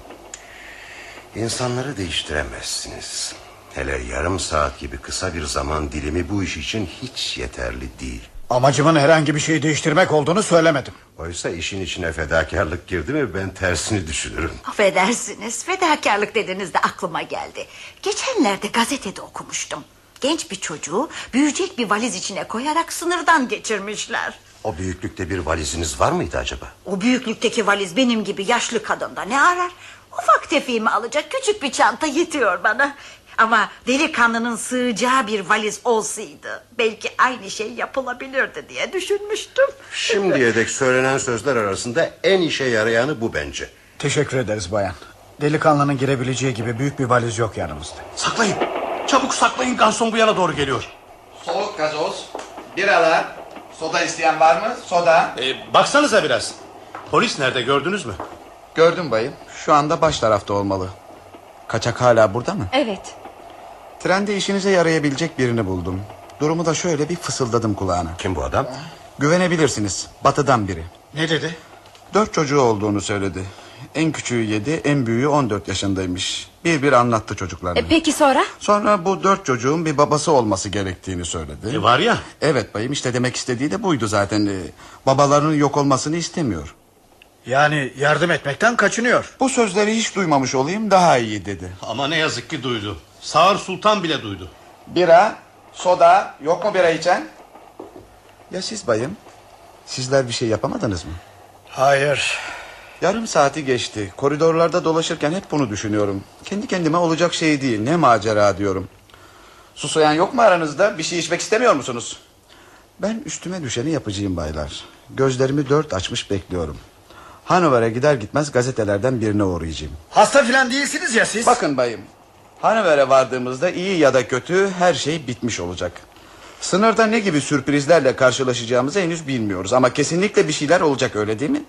İnsanları değiştiremezsiniz. Hele yarım saat gibi kısa bir zaman dilimi bu iş için hiç yeterli değil. Amacımın herhangi bir şeyi değiştirmek olduğunu söylemedim. Oysa işin içine fedakarlık girdi mi ben tersini düşünürüm. Affedersiniz fedakarlık dediğinizde aklıma geldi. Geçenlerde gazetede okumuştum. Genç bir çocuğu büyüyecek bir valiz içine koyarak sınırdan geçirmişler. O büyüklükte bir valiziniz var mıydı acaba? O büyüklükteki valiz benim gibi yaşlı kadında ne arar? Ufak tefeğimi alacak küçük bir çanta yetiyor bana. Ama delikanlının sığacağı bir valiz olsaydı belki aynı şey yapılabilirdi diye düşünmüştüm. Şimdiye dek söylenen sözler arasında en işe yarayanı bu bence. Teşekkür ederiz bayan. Delikanlının girebileceği gibi büyük bir valiz yok yanımızda. Saklayın. Çabuk saklayın garson bu yana doğru geliyor. Soğuk gazoz, biralar, soda isteyen var mı? Soda. Ee, baksanıza biraz. Polis nerede gördünüz mü? Gördüm bayım. Şu anda baş tarafta olmalı. Kaçak hala burada mı? Evet. Trende işinize yarayabilecek birini buldum. Durumu da şöyle bir fısıldadım kulağına. Kim bu adam? Güvenebilirsiniz. Batıdan biri. Ne dedi? Dört çocuğu olduğunu söyledi. En küçüğü yedi, en büyüğü on dört yaşındaymış. Bir bir anlattı çocuklarına. E, peki sonra? Sonra bu dört çocuğun bir babası olması gerektiğini söyledi. E, var ya. Evet bayım işte demek istediği de buydu zaten. Ee, Babalarının yok olmasını istemiyor. Yani yardım etmekten kaçınıyor. Bu sözleri hiç duymamış olayım daha iyi dedi. Ama ne yazık ki duydu. Sağır Sultan bile duydu. Bira, soda, yok mu bira içen? Ya siz bayım? Sizler bir şey yapamadınız mı? Hayır. Yarım saati geçti. Koridorlarda dolaşırken hep bunu düşünüyorum. Kendi kendime olacak şey değil. Ne macera diyorum. Susayan yok mu aranızda? Bir şey içmek istemiyor musunuz? Ben üstüme düşeni yapacağım baylar. Gözlerimi dört açmış bekliyorum. Hanover'e gider gitmez gazetelerden birine uğrayacağım. Hasta filan değilsiniz ya siz. Bakın bayım. Hanover'e vardığımızda iyi ya da kötü her şey bitmiş olacak. Sınırda ne gibi sürprizlerle karşılaşacağımızı henüz bilmiyoruz. Ama kesinlikle bir şeyler olacak öyle değil mi?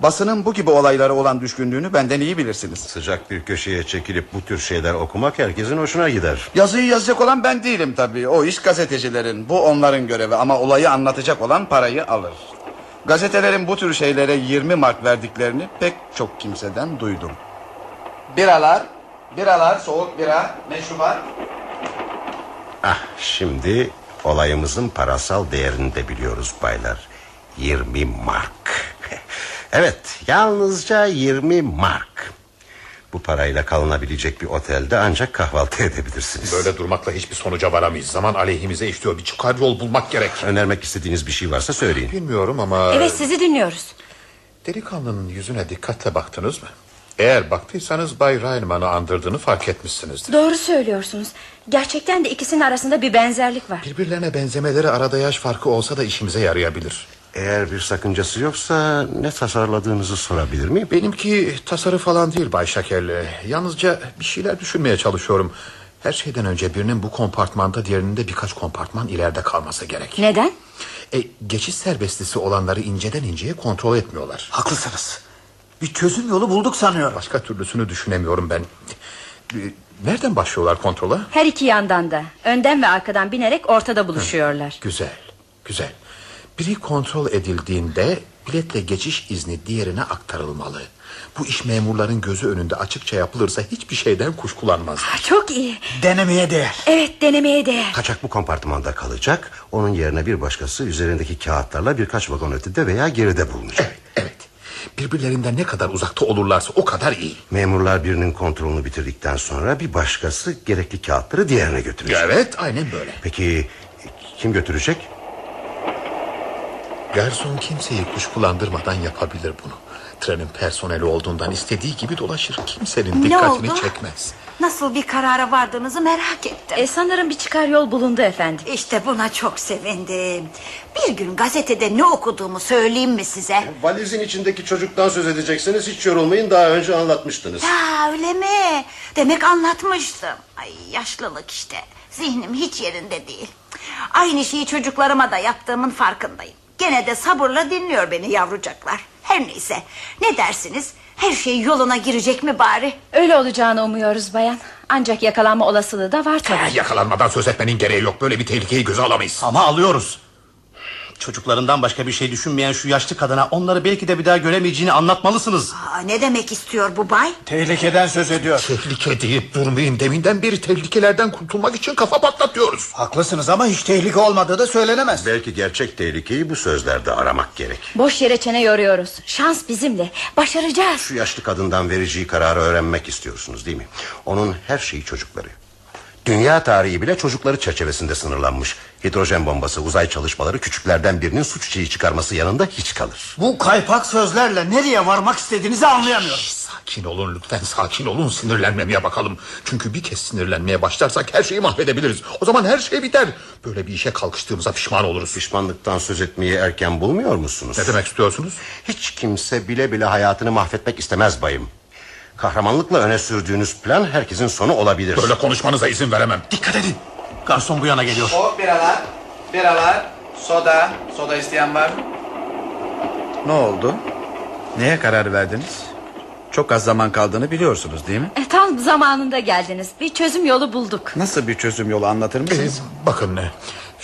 Basının bu gibi olaylara olan düşkünlüğünü benden iyi bilirsiniz. Sıcak bir köşeye çekilip bu tür şeyler okumak herkesin hoşuna gider. Yazıyı yazacak olan ben değilim tabii. O iş gazetecilerin. Bu onların görevi ama olayı anlatacak olan parayı alır. Gazetelerin bu tür şeylere 20 mark verdiklerini pek çok kimseden duydum. Biralar, biralar, soğuk bira, meşrubat. Ah şimdi olayımızın parasal değerini de biliyoruz baylar. 20 mark. evet yalnızca 20 mark. Bu parayla kalınabilecek bir otelde ancak kahvaltı edebilirsiniz. Böyle durmakla hiçbir sonuca varamayız. Zaman aleyhimize işliyor. Bir çıkar yol bulmak gerek. Önermek istediğiniz bir şey varsa söyleyin. Bilmiyorum ama... Evet sizi dinliyoruz. Delikanlının yüzüne dikkatle baktınız mı? Eğer baktıysanız Bay Rainman'ı andırdığını fark etmişsinizdir. Doğru söylüyorsunuz. Gerçekten de ikisinin arasında bir benzerlik var. Birbirlerine benzemeleri arada yaş farkı olsa da işimize yarayabilir. Eğer bir sakıncası yoksa ne tasarladığınızı sorabilir miyim? Benimki tasarı falan değil Bay Şakerli. Yalnızca bir şeyler düşünmeye çalışıyorum. Her şeyden önce birinin bu kompartmanda diğerinin de birkaç kompartman ileride kalması gerek. Neden? E, geçiş serbestisi olanları inceden inceye kontrol etmiyorlar. Haklısınız. Bir çözüm yolu bulduk sanıyorum. Başka türlüsünü düşünemiyorum ben. E, Nereden başlıyorlar kontrola? Her iki yandan da. Önden ve arkadan binerek ortada buluşuyorlar. Güzel, güzel. Biri kontrol edildiğinde biletle geçiş izni diğerine aktarılmalı. Bu iş memurların gözü önünde açıkça yapılırsa hiçbir şeyden kuşkulanmaz. Ah, Çok iyi. Denemeye değer. Evet denemeye değer. Kaçak bu kompartmanda kalacak. Onun yerine bir başkası üzerindeki kağıtlarla birkaç vagon ötede veya geride bulunacak. Evet. Birbirlerinden ne kadar uzakta olurlarsa o kadar iyi. Memurlar birinin kontrolünü bitirdikten sonra bir başkası gerekli kağıtları diğerine götürecek. Evet, aynen böyle. Peki kim götürecek? Garson kimseyi kuşkulandırmadan yapabilir bunu. Trenin personeli olduğundan istediği gibi dolaşır. Kimsenin Ne dikkatini oldu? çekmez. Nasıl bir karara vardığınızı merak ettim. E, sanırım bir çıkar yol bulundu efendim. İşte buna çok sevindim. Bir gün gazetede ne okuduğumu söyleyeyim mi size? Valizin içindeki çocuktan söz edeceksiniz. Hiç yorulmayın daha önce anlatmıştınız. Ya öyle mi? Demek anlatmıştım. Ay yaşlılık işte. Zihnim hiç yerinde değil. Aynı şeyi çocuklarıma da yaptığımın farkındayım. Gene de sabırla dinliyor beni yavrucaklar. Her neyse. Ne dersiniz? Her şey yoluna girecek mi bari? Öyle olacağını umuyoruz bayan. Ancak yakalanma olasılığı da var tabii. Yakalanmadan söz etmenin gereği yok. Böyle bir tehlikeyi göze alamayız. Ama alıyoruz. Çocuklarından başka bir şey düşünmeyen şu yaşlı kadına onları belki de bir daha göremeyeceğini anlatmalısınız. Aa, ne demek istiyor bu bay? Tehlikeden söz ediyor. Tehlike deyip durmayın. Deminden beri tehlikelerden kurtulmak için kafa patlatıyoruz. Haklısınız ama hiç tehlike olmadığı da söylenemez. Belki gerçek tehlikeyi bu sözlerde aramak gerek. Boş yere çene yoruyoruz. Şans bizimle. Başaracağız. Şu yaşlı kadından vereceği kararı öğrenmek istiyorsunuz değil mi? Onun her şeyi çocukları. Dünya tarihi bile çocukları çerçevesinde sınırlanmış. Hidrojen bombası, uzay çalışmaları küçüklerden birinin suç şeyi çıkarması yanında hiç kalır. Bu kaypak sözlerle nereye varmak istediğinizi anlayamıyorum. Sakin olun lütfen sakin olun sinirlenmemeye bakalım. Çünkü bir kez sinirlenmeye başlarsak her şeyi mahvedebiliriz. O zaman her şey biter. Böyle bir işe kalkıştığımıza pişman oluruz. Pişmanlıktan söz etmeyi erken bulmuyor musunuz? Ne demek istiyorsunuz? Hiç kimse bile bile hayatını mahvetmek istemez bayım. Kahramanlıkla öne sürdüğünüz plan herkesin sonu olabilir. Böyle konuşmanıza izin veremem. Dikkat edin. Garson bu yana geliyor. Soğuk biralar, biralar, soda, soda isteyen var mı? Ne oldu? Neye karar verdiniz? Çok az zaman kaldığını biliyorsunuz değil mi? E, tam zamanında geldiniz. Bir çözüm yolu bulduk. Nasıl bir çözüm yolu anlatır Ee, mısınız? bakın ne.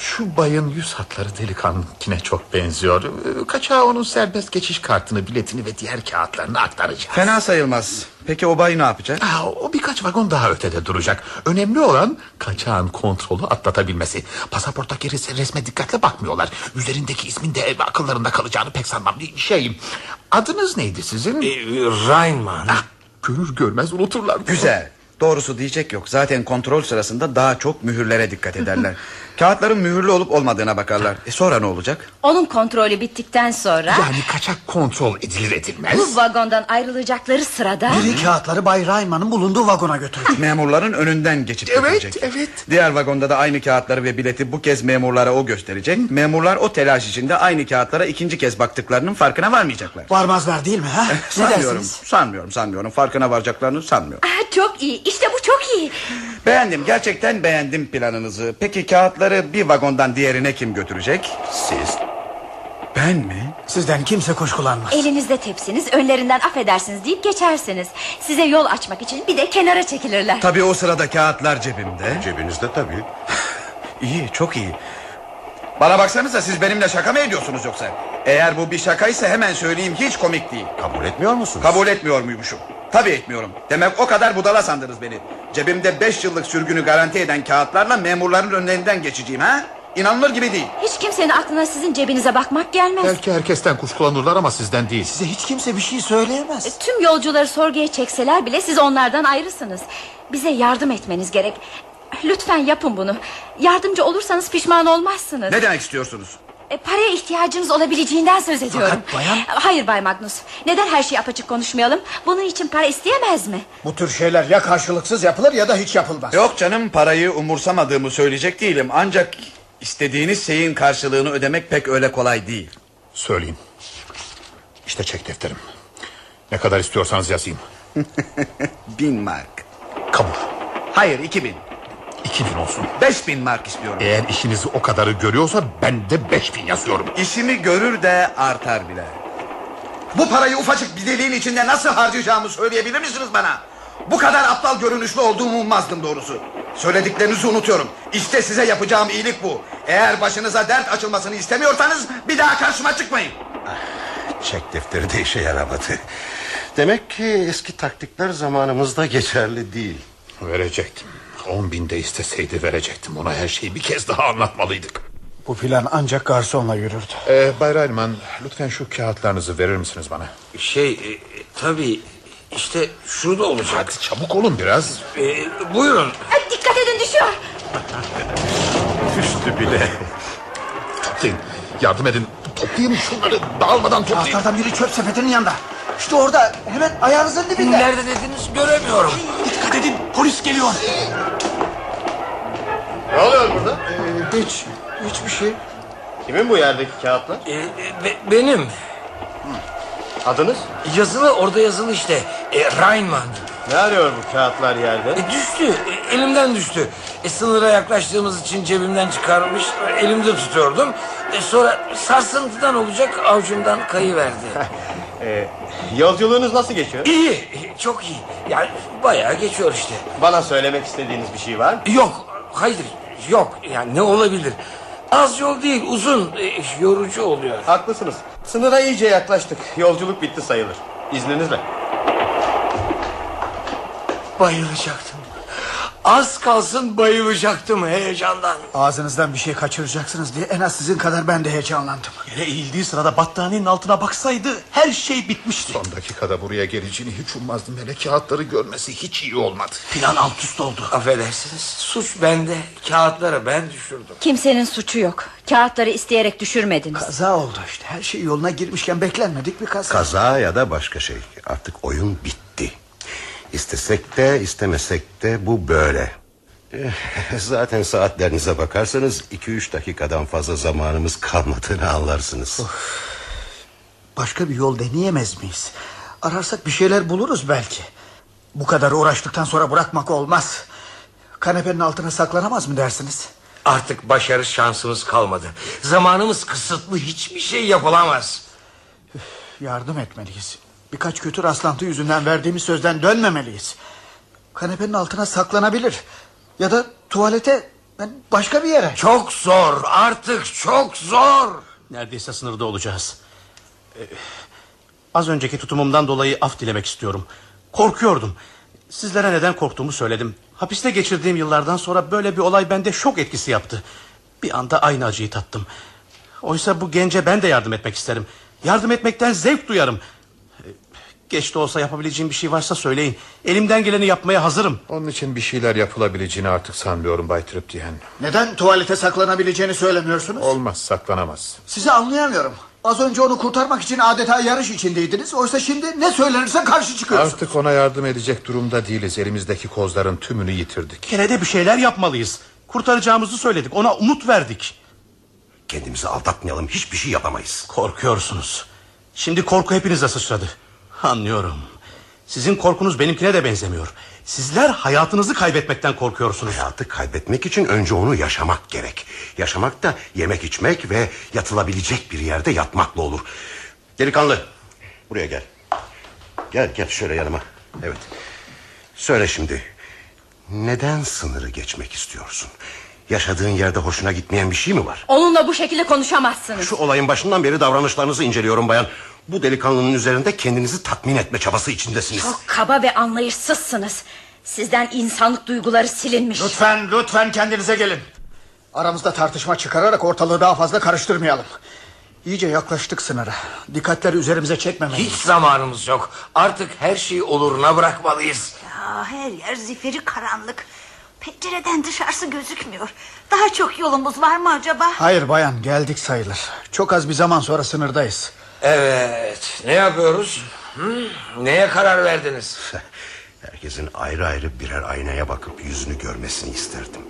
Şu bayın yüz hatları delikanlına çok benziyor. Ee, Kaçağı onun serbest geçiş kartını, biletini ve diğer kağıtlarını aktaracağız. Fena sayılmaz. Peki o bay ne yapacak? Aa, o birkaç vagon daha ötede duracak. Önemli olan kaçağın kontrolü atlatabilmesi. Pasaporttaki res- resme dikkatle bakmıyorlar. Üzerindeki ismin de akıllarında kalacağını pek sanmam. Şey, adınız neydi sizin? Rainman. Ah, görür görmez unuturlar. Güzel. Doğrusu diyecek yok. Zaten kontrol sırasında daha çok mühürlere dikkat ederler. Kağıtların mühürlü olup olmadığına bakarlar. E sonra ne olacak? Onun kontrolü bittikten sonra Yani kaçak kontrol edilir edilmez. bu vagondan ayrılacakları sırada Biri kağıtları Bay Rayman'ın bulunduğu vagona götürecek. Memurların önünden geçip Evet, götürecek. evet. Diğer vagonda da aynı kağıtları ve bileti bu kez memurlara o gösterecek. Memurlar o telaş içinde aynı kağıtlara ikinci kez baktıklarının farkına varmayacaklar. Varmazlar değil mi ha? Ne Sanmıyorum, dersiniz? sanmıyorum, sanmıyorum. Farkına varacaklarını sanmıyorum. Ah, çok iyi işte bu çok iyi Beğendim, gerçekten beğendim planınızı. Peki kağıtları bir vagondan diğerine kim götürecek? Siz Ben mi? Sizden kimse kuşkulanmaz. Elinizde tepsiniz önlerinden affedersiniz deyip geçersiniz Size yol açmak için bir de kenara çekilirler Tabii o sırada kağıtlar cebimde. cebinizde tabii. İyi, çok iyi. Bana baksanıza siz benimle şaka mı ediyorsunuz yoksa? Eğer bu bir şakaysa hemen söyleyeyim hiç komik değil. Kabul etmiyor musunuz? Kabul etmiyor muymuşum? Tabii etmiyorum. Demek o kadar budala sandınız beni. Cebimde beş yıllık sürgünü garanti eden kağıtlarla memurların önlerinden geçeceğim ha? İnanılır gibi değil. Hiç kimsenin aklına sizin cebinize bakmak gelmez Belki herkesten kuşkulanırlar ama sizden değil. Size hiç kimse bir şey söyleyemez. Tüm yolcuları sorguya çekseler bile siz onlardan ayrısınız Bize yardım etmeniz gerek Lütfen yapın bunu Yardımcı olursanız pişman olmazsınız Ne demek istiyorsunuz? E, Paraya ihtiyacınız olabileceğinden söz ediyorum Fakat bayan- Hayır Bay Magnus Neden her şeyi apaçık konuşmayalım Bunun için para isteyemez mi Bu tür şeyler ya karşılıksız yapılır ya da hiç yapılmaz. Yok canım parayı umursamadığımı söyleyecek değilim. Ancak istediğiniz şeyin karşılığını ödemek pek öyle kolay değil. Söyleyeyim. İşte çek defterim. Ne kadar istiyorsanız yazayım. Bin mark. Kabul. Hayır iki bin. İki bin olsun. Beş bin mark istiyorum. Eğer işinizi o kadarı görüyorsa ben de beş bin yazıyorum. İşimi görür de artar bile. Bu parayı ufacık bir deliğin içinde nasıl harcayacağımı söyleyebilir misiniz bana? Bu kadar aptal görünüşlü olduğumu ummazdım doğrusu. Söylediklerinizi unutuyorum. İşte size yapacağım iyilik bu. Eğer başınıza dert açılmasını istemiyorsanız bir daha karşıma çıkmayın. Çek defteri de işe yaramadı. Demek ki eski taktikler zamanımızda geçerli değil. Verecektim. On binde isteseydi verecektim. Ona her şeyi bir kez daha anlatmalıydık. Bu plan ancak garsonla yürürdü. Ee, Bay Rayman, lütfen şu kağıtlarınızı verir misiniz bana? Şey e, tabii işte şurada olacak. Hadi çabuk olun biraz. E, buyurun. Ay, Dikkat edin düşüyor Düştü bile. Toplayın, yardım edin. Toplayın şunları, dağılmadan toplayın. Kağıtlardan biri çöp sepetinin yanında. İşte orada hemen ayağınızın dibinde. Nerede dediniz göremiyorum. Dikkat edin polis geliyor. Ne oluyor burada? Hiç, hiçbir şey. Kimin bu yerdeki kağıtlar? E, e, be- benim. Adınız? Yazılı orada yazılı işte. E, Reinman. Ne arıyor bu kağıtlar yerde? E, düştü. E, elimden düştü. E, sınıra yaklaştığımız için cebimden çıkarmış. Elimde tutuyordum. E, sonra sarsıntıdan olacak avucumdan kayıverdi. Ee, yolculuğunuz nasıl geçiyor? iyi. Çok iyi. Yani bayağı geçiyor işte. Bana söylemek istediğiniz bir şey var mı? Yok. Hayır. Yok. Yani ne olabilir? Az yol değil uzun. e, yorucu oluyor. Haklısınız. Sınıra iyice yaklaştık. Yolculuk bitti sayılır. İzninizle. Bayılacaktım. Az kalsın bayılacaktım heyecandan. Ağzınızdan bir şey kaçıracaksınız diye en az sizin kadar ben de heyecanlandım. Yere eğildiği sırada battaniyenin altına baksaydı her şey bitmişti. Son dakikada buraya geleceğini hiç ummazdım. Hele kağıtları görmesi hiç iyi olmadı. Plan alt üst oldu. Affedersiniz. Suç bende. Kağıtları ben düşürdüm. Kimsenin suçu yok Kağıtları isteyerek düşürmediniz Kaza oldu işte. Her şey yoluna girmişken beklenmedik bir kaza. Kaza ya da başka şey. Artık oyun bitti. İstesek de istemesek de bu böyle. Eh, Zaten saatlerinize bakarsanız iki üç dakikadan fazla zamanımız kalmadığını anlarsınız. Başka bir yol deneyemez miyiz? Ararsak bir şeyler buluruz belki. Bu kadar uğraştıktan sonra bırakmak olmaz. Kanepenin altına saklanamaz mı dersiniz? Artık başarı şansımız kalmadı. Zamanımız kısıtlı. Hiçbir şey yapılamaz. Yardım etmeliyiz. Birkaç kötü rastlantı yüzünden verdiğimiz sözden dönmemeliyiz. Kanepenin altına saklanabilir. Ya da tuvalete ben başka bir yere. Çok zor. Artık çok zor. Neredeyse sınırda olacağız. Ee, az önceki tutumumdan dolayı af dilemek istiyorum. Korkuyordum. Sizlere neden korktuğumu söyledim. Hapiste geçirdiğim yıllardan sonra böyle bir olay bende şok etkisi yaptı. Bir anda aynı acıyı tattım. Oysa bu gence ben de yardım etmek isterim. Yardım etmekten zevk duyarım. Geç de olsa yapabileceğim bir şey varsa söyleyin. Elimden geleni yapmaya hazırım. Onun için bir şeyler yapılabileceğini artık sanmıyorum Bay Triptiyen. Neden tuvalete saklanabileceğini söylemiyorsunuz? Olmaz saklanamaz. Sizi anlayamıyorum. Az önce onu kurtarmak için adeta yarış içindeydiniz. Oysa şimdi ne söylenirse karşı çıkıyorsunuz. Artık ona yardım edecek durumda değiliz. Elimizdeki kozların tümünü yitirdik. Gene de bir şeyler yapmalıyız. Kurtaracağımızı söyledik. Ona umut verdik. Kendimizi aldatmayalım hiçbir şey yapamayız. Korkuyorsunuz. Şimdi korku hepinize sıçradı. Anlıyorum. Sizin korkunuz benimkine de benzemiyor. Sizler hayatınızı kaybetmekten korkuyorsunuz. Hayatı kaybetmek için önce onu yaşamak gerek. Yaşamak da yemek içmek ve yatılabilecek bir yerde yatmakla olur. Delikanlı buraya gel. Gel gel şöyle yanıma. Evet. Söyle şimdi. Neden sınırı geçmek istiyorsun? Yaşadığın yerde hoşuna gitmeyen bir şey mi var? Onunla bu şekilde konuşamazsınız. Şu olayın başından beri davranışlarınızı inceliyorum bayan. Bu delikanlının üzerinde kendinizi tatmin etme çabası içindesiniz. Çok kaba ve anlayışsızsınız. Sizden insanlık duyguları silinmiş. Lütfen lütfen kendinize gelin. Aramızda tartışma çıkararak ortalığı daha fazla karıştırmayalım. İyice yaklaştık sınıra. Dikkatleri üzerimize çekmemeliyiz. Hiç zamanımız yok. Artık her şeyi oluruna bırakmalıyız. Ya, her yer zifiri karanlık. Pencereden dışarısı gözükmüyor. Daha çok yolumuz var mı acaba? Hayır bayan geldik sayılır. Çok az bir zaman sonra sınırdayız. Evet. Ne yapıyoruz? Hı? Neye karar verdiniz? Herkesin ayrı ayrı birer aynaya bakıp yüzünü görmesini isterdim.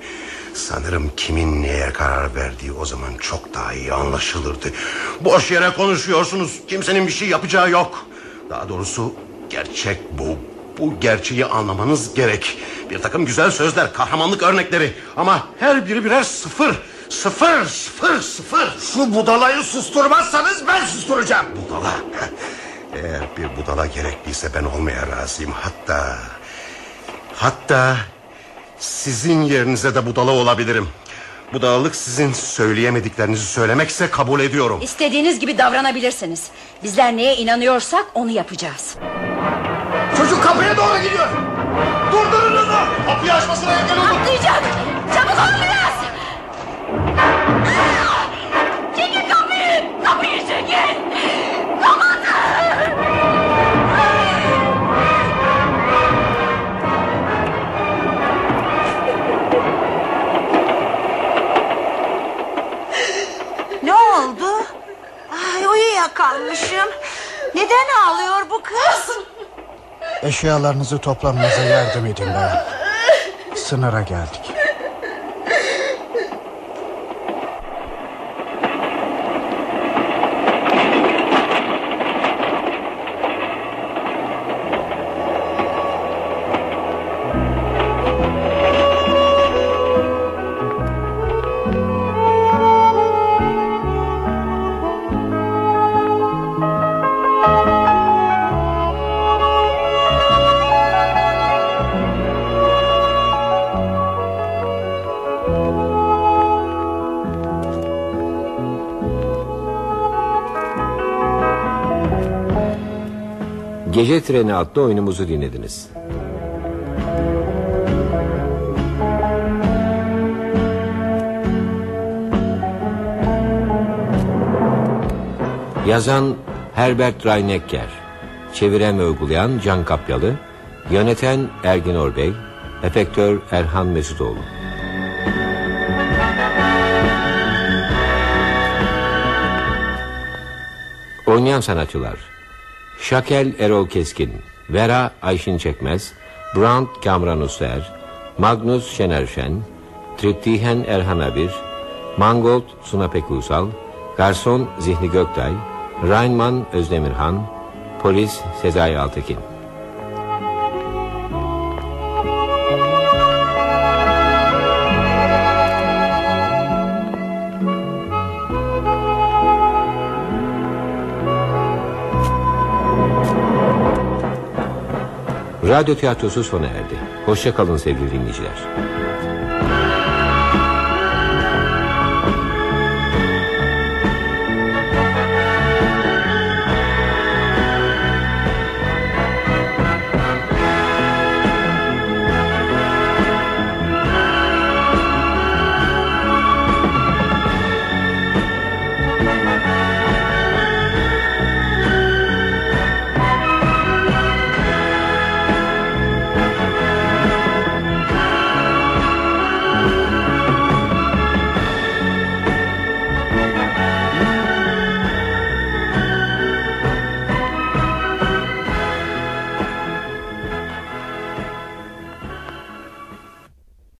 Sanırım kimin neye karar verdiği o zaman çok daha iyi anlaşılırdı. Boş yere konuşuyorsunuz. Kimsenin bir şey yapacağı yok. Daha doğrusu gerçek bu. Bu gerçeği anlamanız gerek. Bir takım güzel sözler, kahramanlık örnekleri. Ama her biri birer sıfır. Sıfır, sıfır, sıfır. Şu budalayı susturmazsanız ben susturacağım. Budala. Eğer bir budala gerekliyse ben olmaya razıyım. Hatta... Hatta... Sizin yerinize de budala olabilirim. Budalalık sizin söyleyemediklerinizi söylemekse kabul ediyorum. İstediğiniz gibi davranabilirsiniz. Bizler neye inanıyorsak onu yapacağız. Çocuk kapıya doğru gidiyor. Durdurun onu. Kapıyı açmasına engel olun. Atlayacak! Çabuk ol biraz! Ay uyuyakalmışım. Neden ağlıyor bu kız? Eşyalarınızı toplamanıza yardım edin bayan. Sınıra geldik. Gece Treni adlı oyunumuzu dinlediniz. Yazan Herbert Reinecker, çeviren ve uygulayan Can Kapyalı, yöneten Ergin Orbey, efektör Erhan Mesutoğlu. Oynayan sanatçılar Şakel Erol Keskin Vera Ayşin Çekmez Brand Kamran Uster Magnus Şener Şen Triptihen Erhan Abir Mangold Suna Pekuysal Garson Zihni Göktay Rainman Özdemirhan Polis Sezai Altekin Radyo tiyatrosu sona erdi. Hoşça kalın sevgili dinleyiciler.